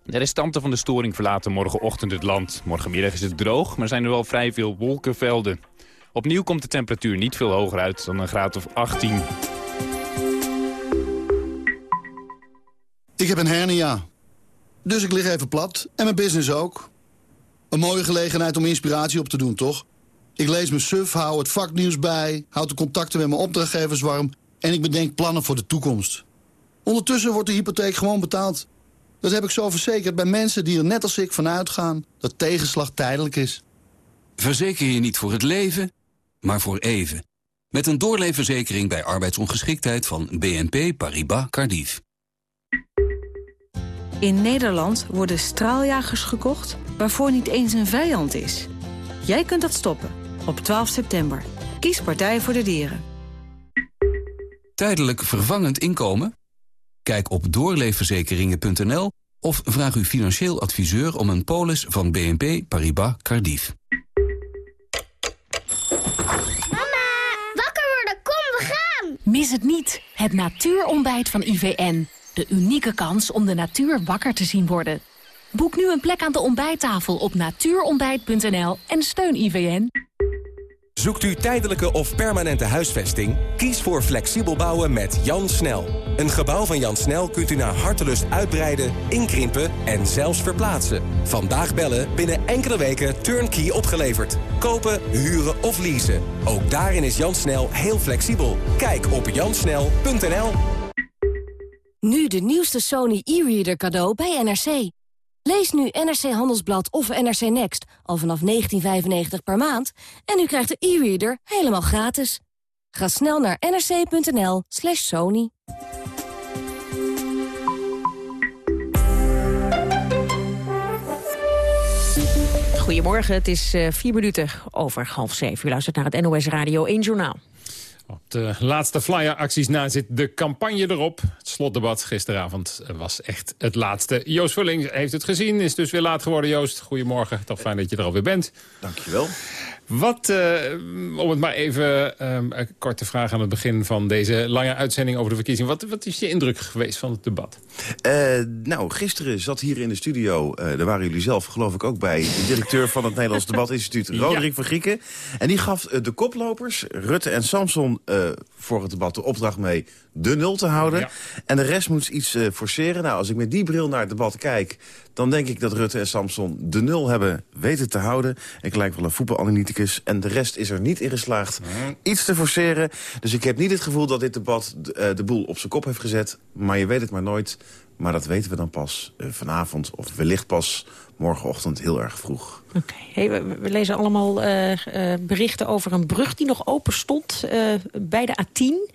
De restanten van de storing verlaten morgenochtend het land. Morgenmiddag is het droog, maar zijn er wel vrij veel wolkenvelden. Opnieuw komt de temperatuur niet veel hoger uit dan een graad of 18. Ik heb een hernia. Dus ik lig even plat. En mijn business ook. Een mooie gelegenheid om inspiratie op te doen, toch? Ik lees mijn suf, hou het vaknieuws bij... houd de contacten met mijn opdrachtgevers warm... en ik bedenk plannen voor de toekomst. Ondertussen wordt de hypotheek gewoon betaald. Dat heb ik zo verzekerd bij mensen die er net als ik van uitgaan... dat tegenslag tijdelijk is. Verzeker je niet voor het leven, maar voor even. Met een doorleefverzekering bij arbeidsongeschiktheid van BNP Paribas Cardiff. In Nederland worden straaljagers gekocht waarvoor niet eens een vijand is. Jij kunt dat stoppen op 12 september. Kies Partij voor de Dieren. Tijdelijk vervangend inkomen? Kijk op doorleefverzekeringen.nl of vraag uw financieel adviseur om een polis van BNP Paribas Cardiff. Mama, wakker worden, kom, we gaan! Mis het niet, het natuurontbijt van IVN. De unieke kans om de natuur wakker te zien worden. Boek nu een plek aan de ontbijttafel op natuurontbijt.nl en steun IVN. Zoekt u tijdelijke of permanente huisvesting? Kies voor flexibel bouwen met Jan Snel. Een gebouw van Jan Snel kunt u naar hartelust uitbreiden, inkrimpen en zelfs verplaatsen. Vandaag bellen, binnen enkele weken turnkey opgeleverd. Kopen, huren of leasen. Ook daarin is Jan Snel heel flexibel. Kijk op jansnel.nl. Nu de nieuwste Sony e-reader cadeau bij NRC. Lees nu NRC Handelsblad of NRC Next al vanaf 19,95 per maand... en u krijgt de e-reader helemaal gratis. Ga snel naar nrc.nl slash sony. Goedemorgen, het is uh, vier minuten over half zeven. U luistert naar het NOS Radio 1 Journaal. Op de laatste flyeracties na zit de campagne erop. Het slotdebat gisteravond was echt het laatste. Joost Vulling heeft het gezien, is dus weer laat geworden. Joost, goedemorgen. Toch fijn dat je er alweer bent. Dankjewel. Wat, uh, om het maar even uh, kort te vragen aan het begin van deze lange uitzending over de verkiezing. Wat, wat is je indruk geweest van het debat? Uh, nou, gisteren zat hier in de studio, daar waren jullie zelf geloof ik ook bij... de directeur van het Nederlands Debatinstituut, Roderick ja. van Grieken. En die gaf de koplopers, Rutte en Samson, voor het debat de opdracht mee de nul te houden. Ja. En de rest moet iets forceren. Nou, als ik met die bril naar het debat kijk dan denk ik dat Rutte en Samson de nul hebben weten te houden. Ik lijk wel een voetbalanalyticus. En de rest is er niet in geslaagd iets te forceren. Dus ik heb niet het gevoel dat dit debat de, uh, de boel op zijn kop heeft gezet. Maar je weet het maar nooit. Maar dat weten we dan pas uh, vanavond of wellicht pas morgenochtend heel erg vroeg. Oké. We, lezen allemaal uh, berichten over een brug die nog open stond bij de A10.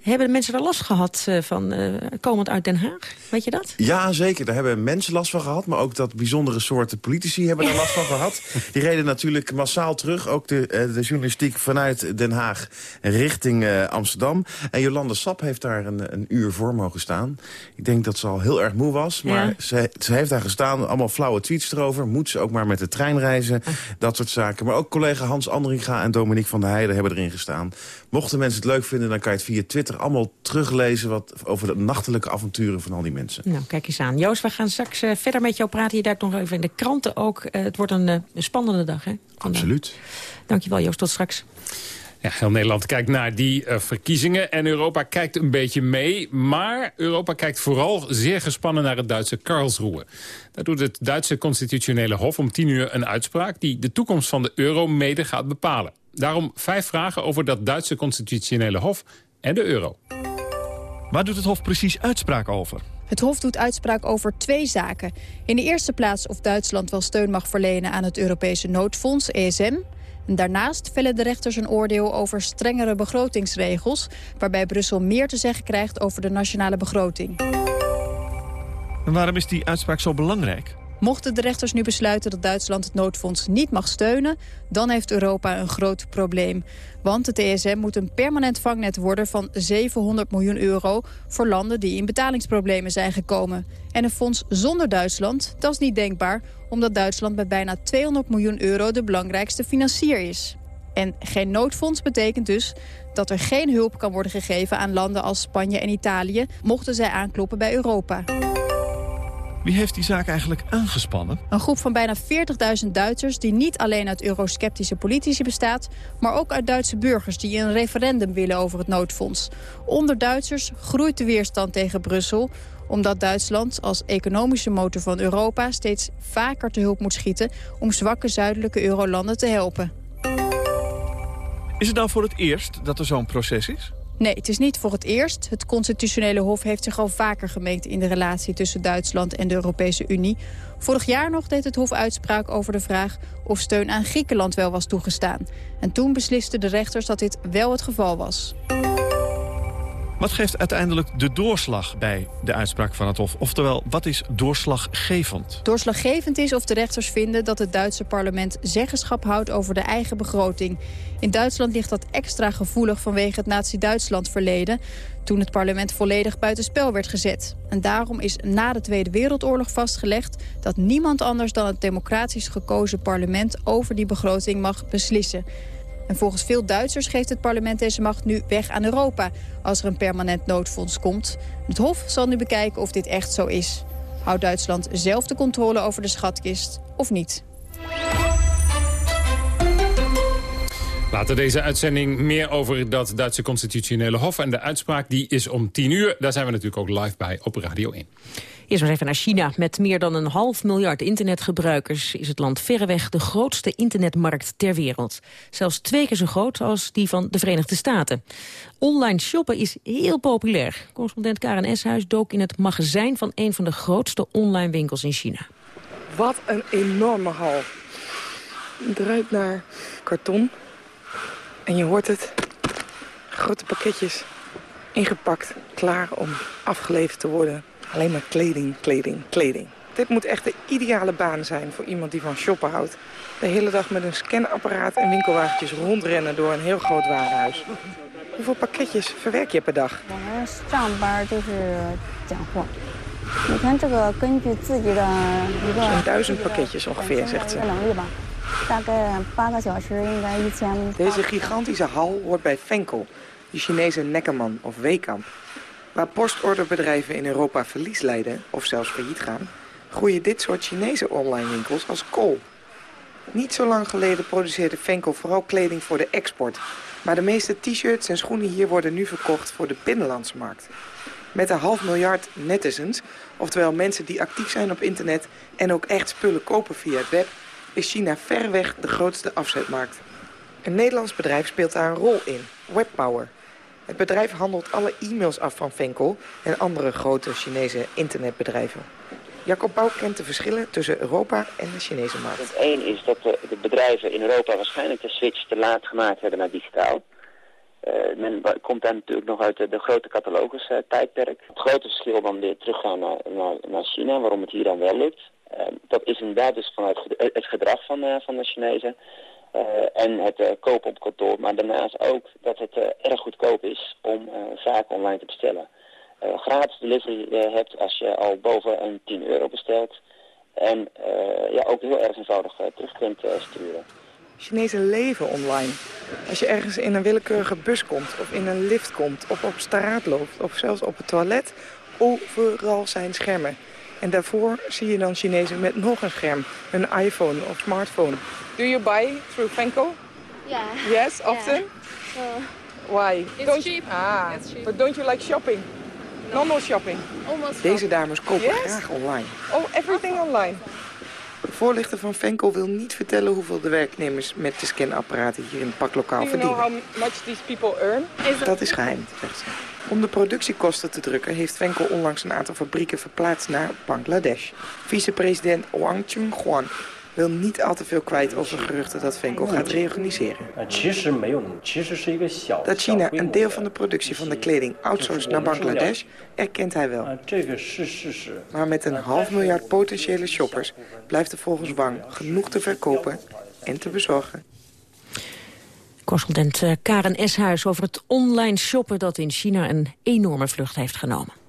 Hebben de mensen er last gehad van, uh, komend uit Den Haag? Weet je dat? Ja, zeker. Daar hebben mensen last van gehad. Maar ook dat bijzondere soorten politici hebben er last van gehad. Die reden natuurlijk massaal terug. Ook de, uh, de journalistiek vanuit Den Haag richting uh, Amsterdam. En Jolande Sap heeft daar een, een, uur voor mogen staan. Ik denk dat ze al heel erg moe was. Maar ja. ze, ze, heeft daar gestaan. Allemaal flauwe tweets erover. Moet ze ook maar met de trein reizen. Dat soort zaken. Maar ook collega Hans Andringa en Dominique van der Heijden hebben erin gestaan. Mochten mensen het leuk vinden, dan kan je het via Twitter allemaal teruglezen wat, over de nachtelijke avonturen van al die mensen. Nou, kijk eens aan. Joost, we gaan straks uh, verder met jou praten. Je duikt nog even in de kranten ook. Uh, het wordt een, uh, een, spannende dag, hè? Absoluut. Dankjewel, Joost. Tot straks. Ja, heel Nederland kijkt naar die uh, verkiezingen en Europa kijkt een beetje mee. Maar Europa kijkt vooral zeer gespannen naar het Duitse Karlsruhe. Daar doet het Duitse constitutionele hof om tien uur een uitspraak... die de toekomst van de euro mede gaat bepalen. Daarom vijf vragen over dat Duitse constitutionele hof en de euro. Waar doet het Hof precies uitspraak over? Het Hof doet uitspraak over twee zaken. In de eerste plaats of Duitsland wel steun mag verlenen aan het Europese noodfonds, ESM. En daarnaast vellen de rechters een oordeel over strengere begrotingsregels... waarbij Brussel meer te zeggen krijgt over de nationale begroting. En waarom is die uitspraak zo belangrijk? Mochten de rechters nu besluiten dat Duitsland het noodfonds niet mag steunen... dan heeft Europa een groot probleem. Want het ESM moet een permanent vangnet worden van 700 miljoen euro... voor landen die in betalingsproblemen zijn gekomen. En een fonds zonder Duitsland, dat is niet denkbaar... omdat Duitsland met bijna 200 miljoen euro de belangrijkste financier is. En geen noodfonds betekent dus dat er geen hulp kan worden gegeven aan landen als Spanje en Italië... mochten zij aankloppen bij Europa. Wie heeft die zaak eigenlijk aangespannen? Een groep van bijna 40.000 Duitsers die niet alleen uit eurosceptische politici bestaat... maar ook uit Duitse burgers die een referendum willen over het noodfonds. Onder Duitsers groeit de weerstand tegen Brussel omdat Duitsland als economische motor van Europa steeds vaker te hulp moet schieten om zwakke zuidelijke eurolanden te helpen. Is het nou voor het eerst dat er zo'n proces is? Nee, het is niet voor het eerst. Het constitutionele hof heeft zich al vaker gemengd in de relatie tussen Duitsland en de Europese Unie. Vorig jaar nog deed het hof uitspraak over de vraag of steun aan Griekenland wel was toegestaan. En toen beslisten de rechters dat dit wel het geval was. Wat geeft uiteindelijk de doorslag bij de uitspraak van het Hof? Oftewel, wat is doorslaggevend? Doorslaggevend is of de rechters vinden dat het Duitse parlement zeggenschap houdt over de eigen begroting. In Duitsland ligt dat extra gevoelig vanwege het nazi-Duitsland verleden... toen het parlement volledig buitenspel werd gezet. En daarom is na de Tweede Wereldoorlog vastgelegd... dat niemand anders dan het democratisch gekozen parlement over die begroting mag beslissen. En volgens veel Duitsers geeft het parlement deze macht nu weg aan Europa... als er een permanent noodfonds komt. Het Hof zal nu bekijken of dit echt zo is. Houdt Duitsland zelf de controle over de schatkist of niet? Later deze uitzending meer over dat Duitse constitutionele hof. En de uitspraak die is om 10 uur. Daar zijn we natuurlijk ook live bij op Radio 1. Eerst maar even naar China. Met meer dan een half miljard internetgebruikers... is het land verreweg de grootste internetmarkt ter wereld. Zelfs twee keer zo groot als die van de Verenigde Staten. Online shoppen is heel populair. Correspondent Karen Eshuis dook in het magazijn... van een van de grootste online winkels in China. Wat een enorme hal. Het ruikt naar karton. En je hoort het. Grote pakketjes. Ingepakt. Klaar om afgeleverd te worden. Alleen maar kleding, kleding, kleding. Dit moet echt de ideale baan zijn voor iemand die van shoppen houdt. De hele dag met een scanapparaat en winkelwagentjes rondrennen door een heel groot warenhuis. Hoeveel pakketjes verwerk je per dag? Zo'n duizend pakketjes ongeveer, zegt ze. Deze gigantische hal hoort bij Fenkel, de Chinese nekkerman of weekamp. Waar postorderbedrijven in Europa verlies lijden of zelfs failliet gaan... groeien dit soort Chinese online winkels als kool. Niet zo lang geleden produceerde Fenkel vooral kleding voor de export. Maar de meeste t-shirts en schoenen hier worden nu verkocht voor de binnenlandse markt. Met een half miljard netizens, oftewel mensen die actief zijn op internet... en ook echt spullen kopen via het web... is China verreweg de grootste afzetmarkt. Een Nederlands bedrijf speelt daar een rol in, Webpower... Het bedrijf handelt alle e-mails af van Venkel en andere grote Chinese internetbedrijven. Jacob Bouw kent de verschillen tussen Europa en de Chinese markt. Het één is dat de, bedrijven in Europa waarschijnlijk de switch te laat gemaakt hebben naar digitaal. Uh, men komt daar natuurlijk nog uit de, grote catalogus uh, tijdperk. Het grote verschil dan weer teruggaan naar, naar, naar China, waarom het hier dan wel lukt. Uh, dat is inderdaad dus vanuit het gedrag van, van de Chinezen. Uh, en het uh, kopen op kantoor, maar daarnaast ook dat het uh, erg goedkoop is om zaken online te bestellen. gratis delivery hebt als je al boven een 10 euro bestelt. En ja, ook heel erg eenvoudig terug kunt sturen. Chinezen leven online. Als je ergens in een willekeurige bus komt, of in een lift komt, of op straat loopt, of zelfs op het toilet, overal zijn schermen. En daarvoor zie je dan Chinezen met nog een scherm, een iPhone of smartphone. Do you buy through Fenco? Yeah. Yes, often? Yeah. Uh, Why? It's don't cheap. Ah, It's cheap. but don't you like shopping? No. Normal shopping? Almost Deze dames kopen Yes? graag online. Oh, everything online. De voorlichter van Fenco wil niet vertellen hoeveel de werknemers met de scanapparaten hier in het paklokaal know verdienen. How much these people earn? Dat is geheim, zegt ze. Om de productiekosten te drukken heeft Fenco onlangs een aantal fabrieken verplaatst naar Bangladesh. Vicepresident Wang Chung-Guan wil niet al te veel kwijt over geruchten dat Venkel gaat reorganiseren. Dat China een deel van de productie van de kleding outsourced naar Bangladesh, erkent hij wel. Maar met een half miljard potentiële shoppers blijft er volgens Wang genoeg te verkopen en te bezorgen. Correspondent eh, Karen Eshuis over het online shoppen dat in China een enorme vlucht heeft genomen.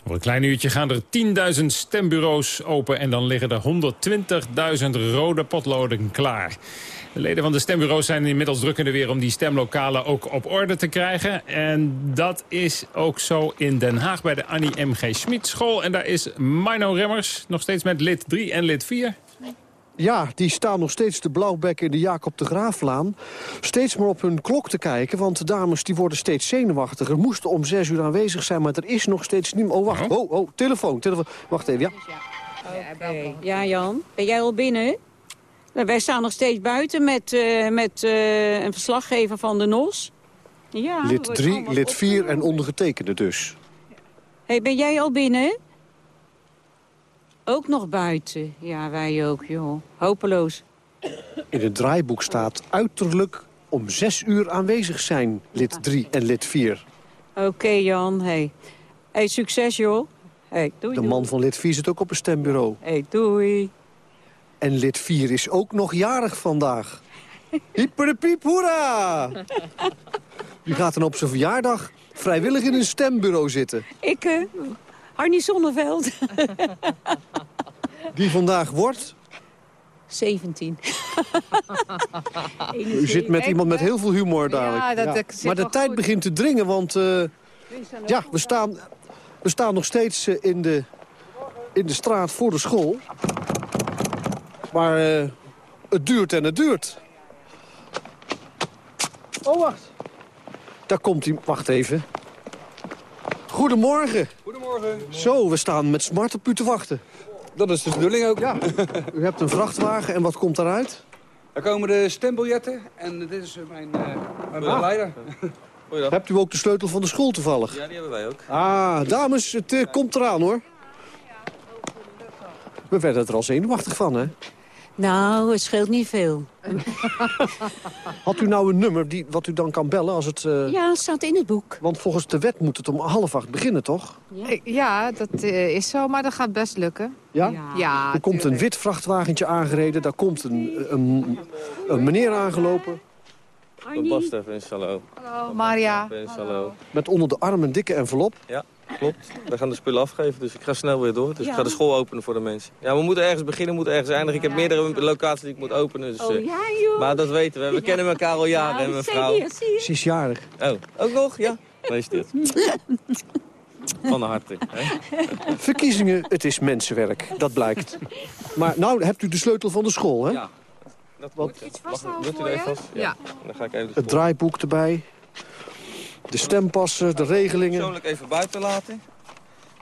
Over een klein uurtje gaan er 10.000 stembureaus open... en dan liggen er 120.000 rode potloden klaar. De leden van de stembureaus zijn inmiddels druk in de weer... om die stemlokalen ook op orde te krijgen. En dat is ook zo in Den Haag bij de Annie M.G. Schmid School. En daar is Mino Remmers nog steeds met lid 3 en lid 4. Ja, die staan nog steeds de blauwbekken in de Jacob de Graaflaan. Steeds maar op hun klok te kijken, want de dames die worden steeds zenuwachtiger. Moesten om zes uur aanwezig zijn, maar er is nog steeds niet... Oh, wacht. Oh, oh, telefoon, telefoon. Wacht even, ja. Okay. Ja, Jan. Ben jij al binnen? Nou, wij staan nog steeds buiten met, uh, met uh, een verslaggever van de NOS. Ja, lid 3, lid 4 en ondergetekende dus. hey, ben jij al binnen? Ook nog buiten. Ja, wij ook, joh. Hopeloos. In het draaiboek staat uiterlijk om zes uur aanwezig zijn, lid 3 en lid 4. Oké, okay, Jan. Hey. hey, succes, joh. Hey, doei, De man van lid 4 zit ook op een stembureau. Hey, doei. En lid 4 is ook nog jarig vandaag. Hyper de piep, hoera! Die gaat dan op zijn verjaardag vrijwillig in een stembureau zitten. Ik, uh, Arnie Zonneveld. Die vandaag wordt? 17. U zit met iemand met heel veel humor dadelijk. Ja, dat, ja. Maar de tijd goed. begint te dringen, want uh, ja, we staan, we staan nog steeds uh, in, de, in de straat voor de school. Maar uh, het duurt en het duurt. Oh, wacht. Daar komt hij. Wacht even. Goedemorgen. Goedemorgen. Zo, we staan met smart op u te wachten. Dat is de bedoeling ook. Ja. U hebt een vrachtwagen en wat komt daaruit? Er komen de stembiljetten en dit is mijn, uh, mijn begeleider. Hebt u ook de sleutel van de school toevallig? Ja, die hebben wij ook. Ah, dames, het uh, komt eraan hoor. We werden er al zenuwachtig van, hè? Nou, het scheelt niet veel. Had u nou een nummer die, wat u dan kan bellen als het... Uh... Ja, het staat in het boek. Want volgens de wet moet het om half acht beginnen, toch? Ja, ja dat uh, is zo, maar dat gaat best lukken. Ja? Ja. ja er komt een wit vrachtwagentje aangereden. Daar komt een, een, een meneer aangelopen. Bas Steffens, hallo. Hallo, Maria. hallo. Met onder de arm een dikke envelop. Ja, klopt. We gaan de spullen afgeven, dus ik ga snel weer door. Dus ja. ik ga de school openen voor de mensen. Ja, we moeten ergens beginnen, we moeten ergens eindigen. Ik heb meerdere locaties die ik moet openen. Dus, oh ja, joh. Maar dat weten we. We kennen elkaar al jaren, en mijn vrouw. Ze is jarig. Oh, ook nog? Ja. Wees dit. Van de hartprik. Verkiezingen, het is mensenwerk. Dat blijkt. Maar nou hebt u de sleutel van de school, hè? Ja. Dat Wat? Iets vasthouden voor je? Vast? Ja. ja. Dan ga ik even het draaiboek erbij. De stempassen, de regelingen. Persoonlijk even buiten laten.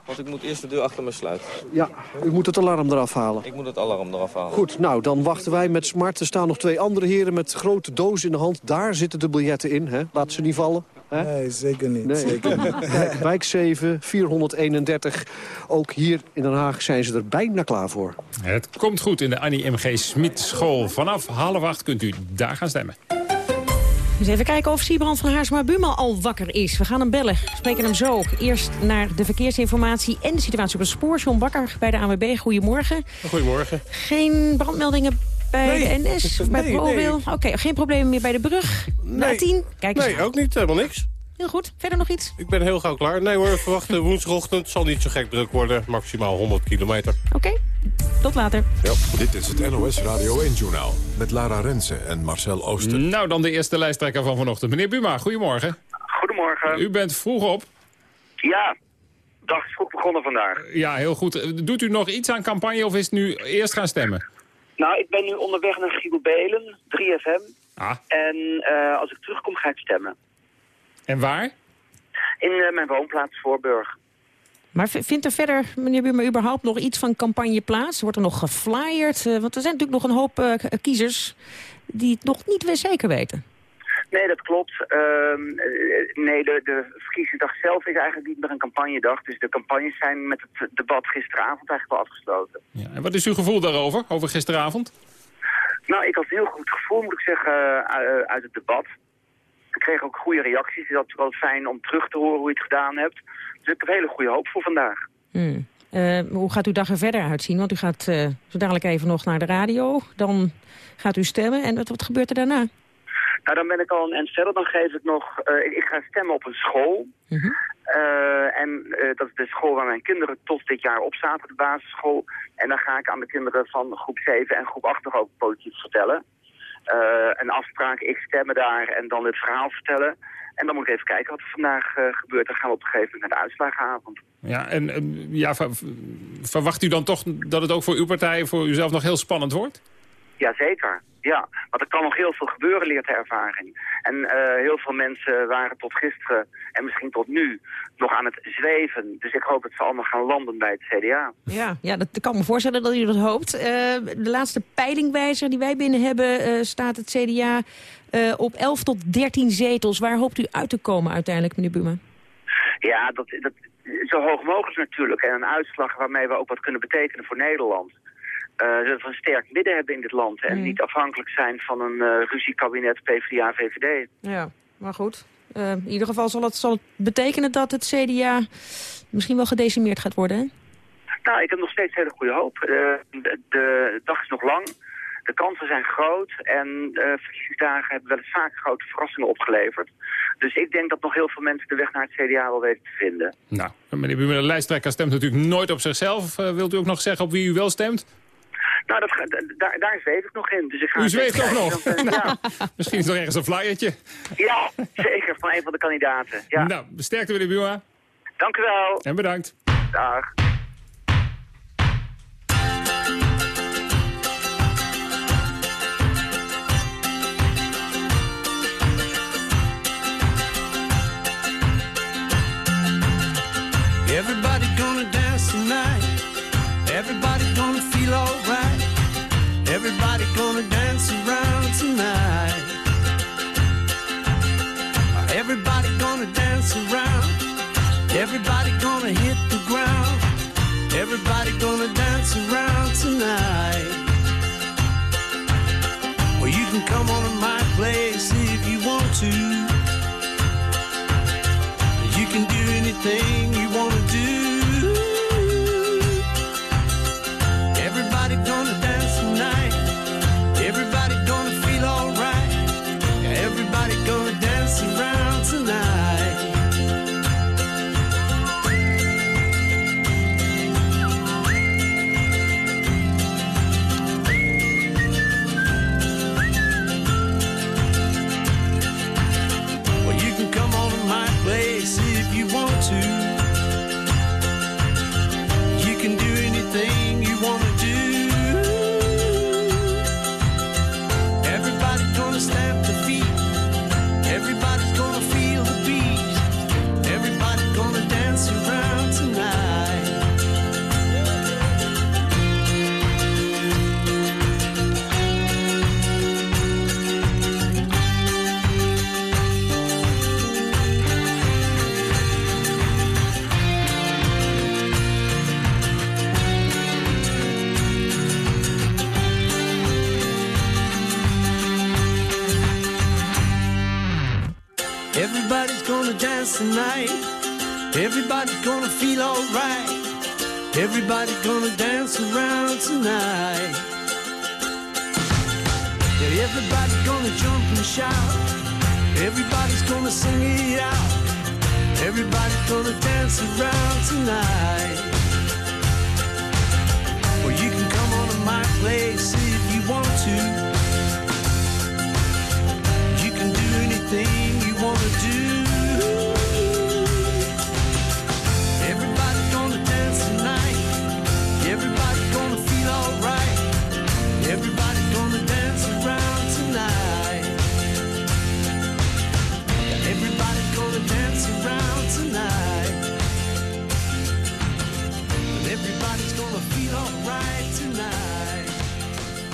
Want ik moet eerst de deur achter me sluiten. Ja, u moet het alarm eraf halen. Ik moet het alarm eraf halen. Goed, nou, dan wachten wij met smart. Er staan nog twee andere heren met grote dozen in de hand. Daar zitten de biljetten in, hè? Laat ze niet vallen. Hè? Nee, zeker niet. Nee. Zeker niet. Kijk, wijk 7, 431. Ook hier in Den Haag zijn ze er bijna klaar voor. Het komt goed in de Annie M.G. Smit School. Vanaf half acht kunt u daar gaan stemmen. Dus even kijken of Siebrand van Haarsma Buma al wakker is. We gaan hem bellen. We spreken hem zo. Eerst naar de verkeersinformatie en de situatie op het spoor. John Bakker bij de ANWB. Goedemorgen. Goedemorgen. Geen brandmeldingen bij nee. de NS? Of bij nee, ProRail? Oké, okay, geen problemen meer bij de brug? Nee. Na 10? Kijk eens nee, aan. ook niet. Helemaal niks. Heel goed. Verder nog iets? Ik ben heel gauw klaar. Nee hoor, verwachten woensdagochtend. zal niet zo gek druk worden. Maximaal 100 kilometer. Oké, okay. tot later. Ja. Dit is het NOS Radio 1-journaal. Met Lara Rensen en Marcel Ooster. Nou, dan de eerste lijsttrekker van vanochtend. Meneer Buma, goedemorgen. Goedemorgen. U bent vroeg op. Ja, dag is vroeg begonnen vandaag. Ja, heel goed. Doet u nog iets aan campagne of is het nu eerst gaan stemmen? Nou, ik ben nu onderweg naar Guido Belen, 3FM. Ah. En uh, als ik terugkom ga ik stemmen. En waar? In uh, mijn woonplaats Voorburg. Maar vindt er verder, meneer Buma, überhaupt nog iets van campagne plaats? Wordt er nog geflyerd? Uh, want er zijn natuurlijk nog een hoop uh, kiezers die het nog niet weer zeker weten. Nee, dat klopt. Uh, nee, de, de verkiezingsdag zelf is eigenlijk niet meer een campagnedag. Dus de campagnes zijn met het debat gisteravond eigenlijk wel afgesloten. Ja, en wat is uw gevoel daarover, over gisteravond? Nou, ik had een heel goed gevoel, moet ik zeggen, uit het debat. Ik kreeg ook goede reacties. Het is wel fijn om terug te horen hoe je het gedaan hebt. Dus ik heb hele goede hoop voor vandaag. Hmm. Uh, hoe gaat uw dag er verder uitzien? Want u gaat uh, zo dadelijk even nog naar de radio. Dan gaat u stemmen. En wat, wat gebeurt er daarna? Nou, dan ben ik al een en verder. Dan geef ik nog... Uh, ik ga stemmen op een school. Uh -huh. en dat is de school waar mijn kinderen tot dit jaar op zaten, de basisschool. En dan ga ik aan de kinderen van groep 7 en groep 8 ook politiek vertellen. Een afspraak, ik stemmen daar en dan het verhaal vertellen. En dan moet ik even kijken wat er vandaag uh, gebeurt. Dan gaan we op een gegeven moment naar de uitslagenavond. Ja, en uh, ja, ver, verwacht u dan toch dat het ook voor uw partij, voor uzelf nog heel spannend wordt? Jazeker, ja. Want er kan nog heel veel gebeuren, leert de ervaring. En uh, heel veel mensen waren tot gisteren en misschien tot nu nog aan het zweven. Dus ik hoop dat ze allemaal gaan landen bij het CDA. Ja, ja dat kan me voorstellen dat u dat hoopt. de laatste peilingwijzer die wij binnen hebben staat het CDA op 11 tot 13 zetels. Waar hoopt u uit te komen uiteindelijk, meneer Buma? Ja, dat, dat, zo hoog mogelijk natuurlijk. En een uitslag waarmee we ook wat kunnen betekenen voor Nederland. Uh, dat we een sterk midden hebben in dit land. En mm. niet afhankelijk zijn van een uh, ruziekabinet PvdA-VVD. Ja, maar goed. Uh, in ieder geval zal het, zal het betekenen dat het CDA misschien wel gedecimeerd gaat worden, hè? Nou, ik heb nog steeds hele goede hoop. De, de, de dag is nog lang. De kansen zijn groot en uh, verkiezingsdagen hebben wel eens vaak grote verrassingen opgeleverd. Dus ik denk dat nog heel veel mensen de weg naar het CDA wel weten te vinden. Nou, meneer Buma, de lijsttrekker stemt natuurlijk nooit op zichzelf. Uh, wilt u ook nog zeggen op wie u wel stemt? Nou, dat, daar, daar zweef ik nog in. Dus ik ga u zweeft toch nog? Dan, uh, ja. Misschien is er nog ergens een flyertje. Ja, zeker, van een van de kandidaten. Ja. Nou, besterkte meneer Buma. Dank u wel. En bedankt. Dag. Everybody gonna dance around tonight. Everybody gonna dance around. Everybody gonna hit the ground. Everybody gonna dance around tonight. Well, you can come on to my place if you want to.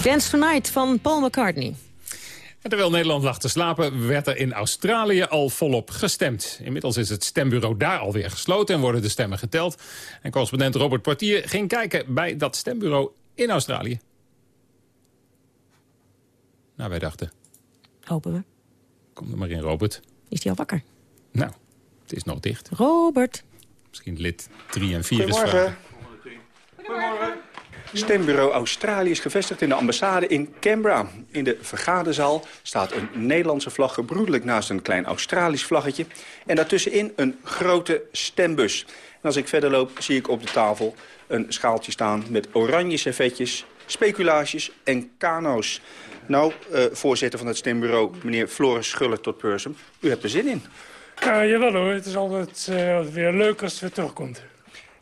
Dance Tonight van Paul McCartney. En terwijl Nederland lag te slapen, werd er in Australië al volop gestemd. Inmiddels is het stembureau daar alweer gesloten en worden de stemmen geteld. En correspondent Robert Portier ging kijken bij dat stembureau in Australië. Nou, wij dachten, Hopen we. kom er maar in, Robert. Is hij al wakker? Nou, het is nog dicht. Robert. Misschien lid 3 en 4 is Goedemorgen. vragen. Stembureau Australië is gevestigd in de ambassade in Canberra. In de vergaderzaal staat een Nederlandse vlag gebroedelijk naast een klein Australisch vlaggetje. En daartussenin een grote stembus. En als ik verder loop zie ik op de tafel een schaaltje staan met oranje servetjes, speculaasjes en kano's. Nou, eh, voorzitter van het stembureau, meneer Floris Schuller tot Persum, u hebt er zin in. Ja, jawel hoor. Het is altijd eh, weer leuk als het weer terugkomt.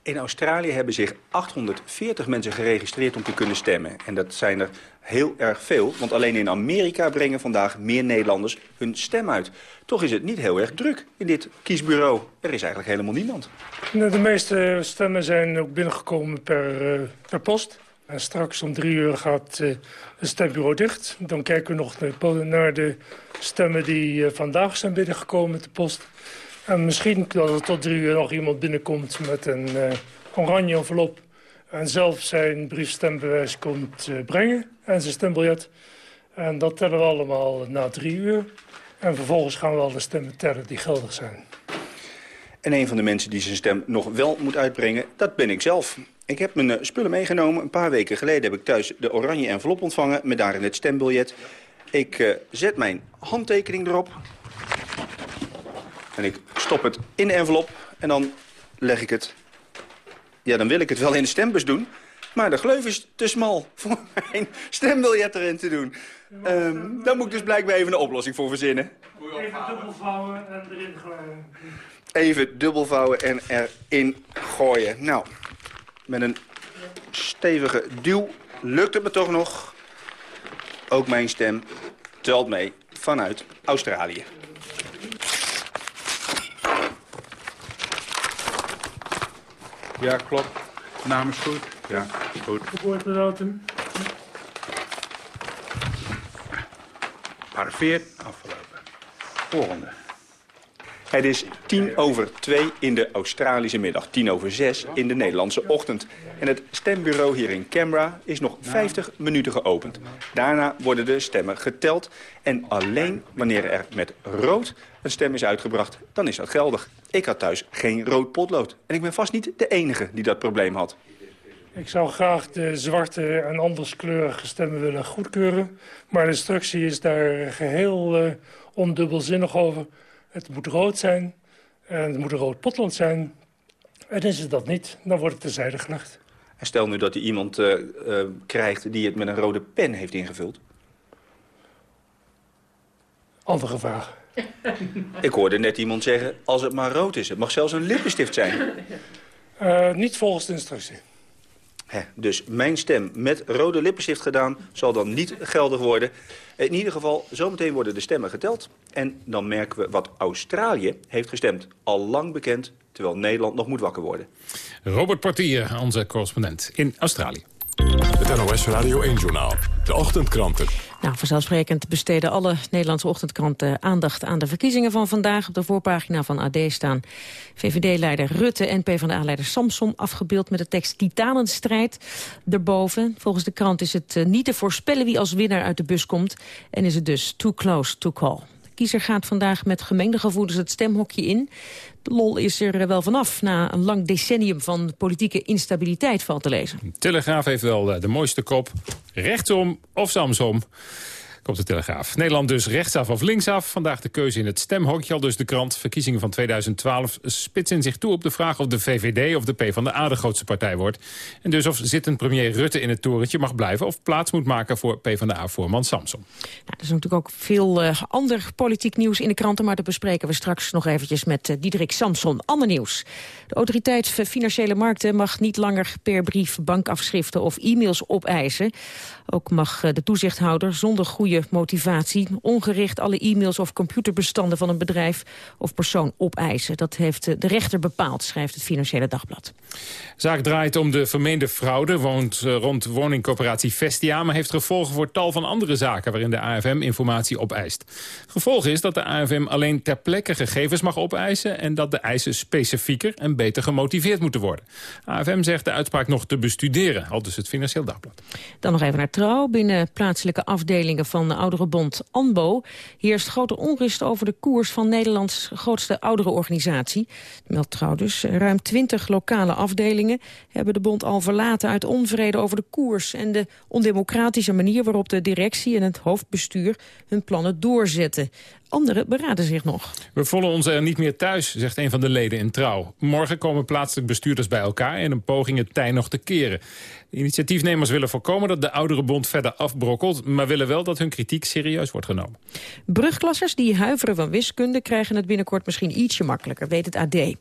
In Australië hebben zich 840 mensen geregistreerd om te kunnen stemmen. En dat zijn er heel erg veel, want alleen in Amerika brengen vandaag meer Nederlanders hun stem uit. Toch is het niet heel erg druk in dit kiesbureau. Er is eigenlijk helemaal niemand. Nou, De meeste stemmen zijn ook binnengekomen per, eh, per post. En straks om drie uur gaat eh, het stembureau dicht. Dan kijken we nog naar, de stemmen die eh, vandaag zijn binnengekomen de post. En misschien dat er tot drie uur nog iemand binnenkomt met een eh, oranje envelop. En zelf zijn briefstembewijs komt eh, brengen en zijn stembiljet. En dat tellen we allemaal na drie uur. En vervolgens gaan we al de stemmen tellen die geldig zijn. En een van de mensen die zijn stem nog wel moet uitbrengen, dat ben ik zelf. Ik heb mijn eh, spullen meegenomen. Een paar weken geleden heb ik thuis de oranje envelop ontvangen... met daarin het stembiljet. Ik zet mijn handtekening erop. En ik stop het in de envelop. En dan leg ik het... Ja, dan wil ik het wel in de stembus doen. Maar de gleuf is te smal voor mijn stembiljet erin te doen. Ehm daar moet ik dus blijkbaar even een oplossing voor verzinnen. Even dubbelvouwen en erin gooien. Even dubbelvouwen en erin gooien. Nou, met een stevige duw lukt het me toch nog. Ook mijn stem telt mee vanuit Australië. Ja, klopt. Naam is goed. Ja, goed. Geboortedatum. Afgelopen. Volgende. Het is tien over twee in de Australische middag. Tien over zes in de Nederlandse ochtend. En het stembureau hier in Canberra is nog 50 minuten geopend. Daarna worden de stemmen geteld. En alleen wanneer er met rood een stem is uitgebracht, dan is dat geldig. Ik had thuis geen rood potlood. En ik ben vast niet de enige die dat probleem had. Ik zou graag de zwarte en anderskleurige stemmen willen goedkeuren. Maar de instructie is daar geheel eh, ondubbelzinnig over. Het moet rood zijn en het moet een rood potlood zijn. En is het dat niet, dan wordt het terzijde gelegd. En stel nu dat u iemand eh, eh, krijgt die het met een rode pen heeft ingevuld. Andere vraag. Ik hoorde net iemand zeggen, als het maar rood is. Het mag zelfs een lippenstift zijn. Eh, niet volgens de instructie. Hè, dus mijn stem met rode lippenstift gedaan zal dan niet geldig worden. In ieder geval, zometeen worden de stemmen geteld. En dan merken we wat Australië heeft gestemd. Al lang bekend, terwijl Nederland nog moet wakker worden. Robert Portier, onze correspondent in Australië. Het NOS Radio 1-journaal. De ochtendkranten. Nou, vanzelfsprekend besteden alle Nederlandse ochtendkranten aandacht aan de verkiezingen van vandaag. Op de voorpagina van AD staan VVD-leider Rutte en PvdA-leider Samson afgebeeld met de tekst Titanenstrijd erboven. Volgens de krant is het eh, niet te voorspellen wie als winnaar uit de bus komt en is het dus too close to call. Kiezer gaat vandaag met gemengde gevoelens het stemhokje in. De lol is er eh, wel vanaf na een lang decennium van politieke instabiliteit, valt te lezen. Telegraaf heeft wel eh, de mooiste kop. Rechtsom of Samsom. Komt de Telegraaf. Nederland dus rechtsaf of linksaf. Vandaag de keuze in het stemhokje, al dus de krant. Verkiezingen van 2012 spitsen zich toe op de vraag of de VVD of de PvdA de grootste partij wordt. En dus of zittend premier Rutte in het torentje mag blijven... of plaats moet maken voor PvdA-voorman Samson. Nou, er is natuurlijk ook veel eh, ander politiek nieuws in de kranten... maar dat bespreken we straks nog eventjes met eh, Diederik Samson. Ander nieuws. De autoriteit Financiële Markten mag niet langer per brief bankafschriften of e-mails opeisen. Ook mag eh, de toezichthouder zonder goede motivatie... ongericht alle e-mails of computerbestanden van een bedrijf of persoon opeisen. Dat heeft eh, de rechter bepaald, schrijft het Financiële Dagblad. zaak draait om de vermeende fraude woont, eh, rond woningcoöperatie Vestia... maar heeft gevolgen voor tal van andere zaken waarin de AFM informatie opeist. Gevolg is dat de AFM alleen ter plekke gegevens mag opeisen... en dat de eisen specifieker en beter gemotiveerd moeten worden. AFM zegt de uitspraak nog te bestuderen, al dus het Financieel Dagblad. Dan nog even naar trouw. Binnen plaatselijke afdelingen van van de ouderenbond ANBO... heerst grote onrust over de koers van Nederlands grootste ouderenorganisatie. Meldt trouwens, ruim twintig lokale afdelingen hebben de bond al verlaten... uit onvrede over de koers en de ondemocratische manier... waarop de directie en het hoofdbestuur hun plannen doorzetten. Anderen beraden zich nog. We voelen ons er niet meer thuis, zegt een van de leden in Trouw. Morgen komen plaatselijk bestuurders bij elkaar... in een poging het tij nog te keren. De initiatiefnemers willen voorkomen dat de oudere bond verder afbrokkelt... maar willen wel dat hun kritiek serieus wordt genomen. Brugklassers die huiveren van wiskunde... krijgen het binnenkort misschien ietsje makkelijker, weet het AD.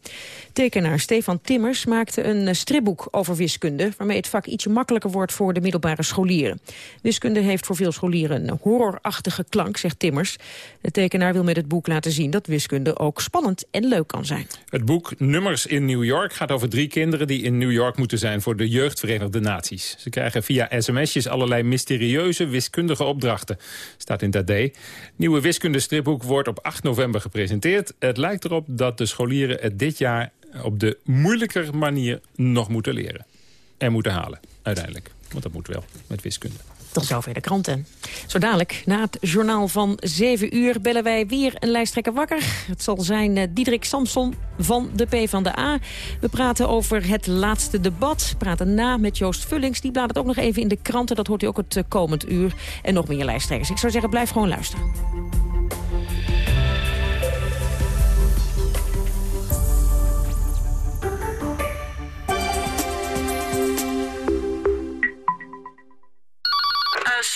Tekenaar Stefan Timmers maakte een stripboek over wiskunde... waarmee het vak ietsje makkelijker wordt voor de middelbare scholieren. Wiskunde heeft voor veel scholieren een horrorachtige klank, zegt Timmers. De tekenaar wil met het boek laten zien dat wiskunde ook spannend en leuk kan zijn. Het boek Nummers in New York gaat over drie kinderen... die in New York moeten zijn voor de jeugdverenigde naties. Ze krijgen via sms'jes allerlei mysterieuze wiskundige opdrachten. Staat in AD. Nieuwe wiskundestripboek wordt op 8 november gepresenteerd. Het lijkt erop dat de scholieren het dit jaar op de moeilijker manier nog moeten leren. En moeten halen, uiteindelijk. Want dat moet wel, met wiskunde. Tot zover de kranten. Zo dadelijk, na het journaal van 7 uur... bellen wij weer een lijsttrekker wakker. Het zal zijn uh, Diederik Samson van de PvdA. We praten over het laatste debat. We praten na met Joost Vullings. Die bladert ook nog even in de kranten. Dat hoort u ook het uh, komend uur. En nog meer lijsttrekkers. Ik zou zeggen, blijf gewoon luisteren.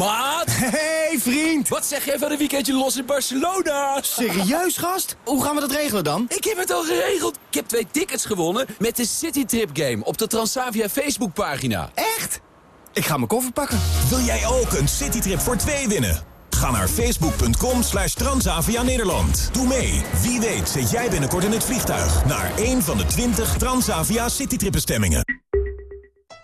Maat! Hey vriend! Wat zeg jij van een weekendje los in Barcelona? Serieus gast? Hoe gaan we dat regelen dan? Ik heb het al geregeld. Ik heb twee tickets gewonnen met de Citytrip Game op de Transavia Facebookpagina. Echt? Ik ga mijn koffer pakken. Wil jij ook een Citytrip voor twee winnen? Ga naar facebook.com slash Transavia Nederland. Doe mee. Wie weet zit jij binnenkort in het vliegtuig... naar een van de 20 Transavia Citytrip-bestemmingen.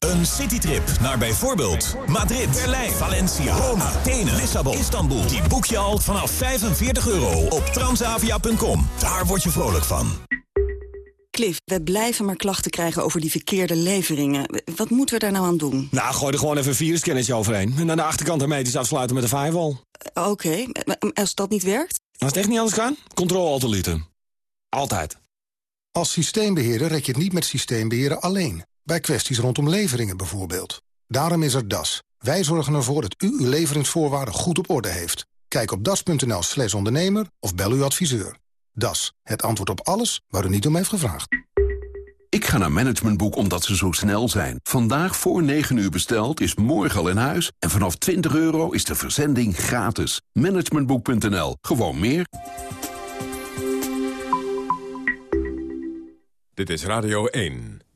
Een citytrip naar bijvoorbeeld Madrid, Berlijn, Valencia, Rome, Athene, Lissabon, Istanbul. Die boek je al vanaf 45 euro op transavia.com. Daar word je vrolijk van. Cliff, we blijven maar klachten krijgen over die verkeerde leveringen. Wat moeten we daar nou aan doen? Nou, gooi er gewoon even een virusscannertje overheen. En aan de achterkant hermetisch afsluiten met een firewall. Uh, Oké, okay. als dat niet werkt? Als het echt niet anders kan, controle-alt-delete. Altijd. Als systeembeheerder red je het niet met systeembeheerder alleen. Bij kwesties rondom leveringen bijvoorbeeld. Daarom is er DAS. Wij zorgen ervoor dat u uw leveringsvoorwaarden goed op orde heeft. Kijk op das.nl slash ondernemer of bel uw adviseur. DAS, het antwoord op alles waar u niet om heeft gevraagd. Ik ga naar Managementboek omdat ze zo snel zijn. Vandaag voor 9 uur besteld is morgen al in huis. En vanaf 20 euro is de verzending gratis. Managementboek.nl. Gewoon meer. Dit is Radio 1.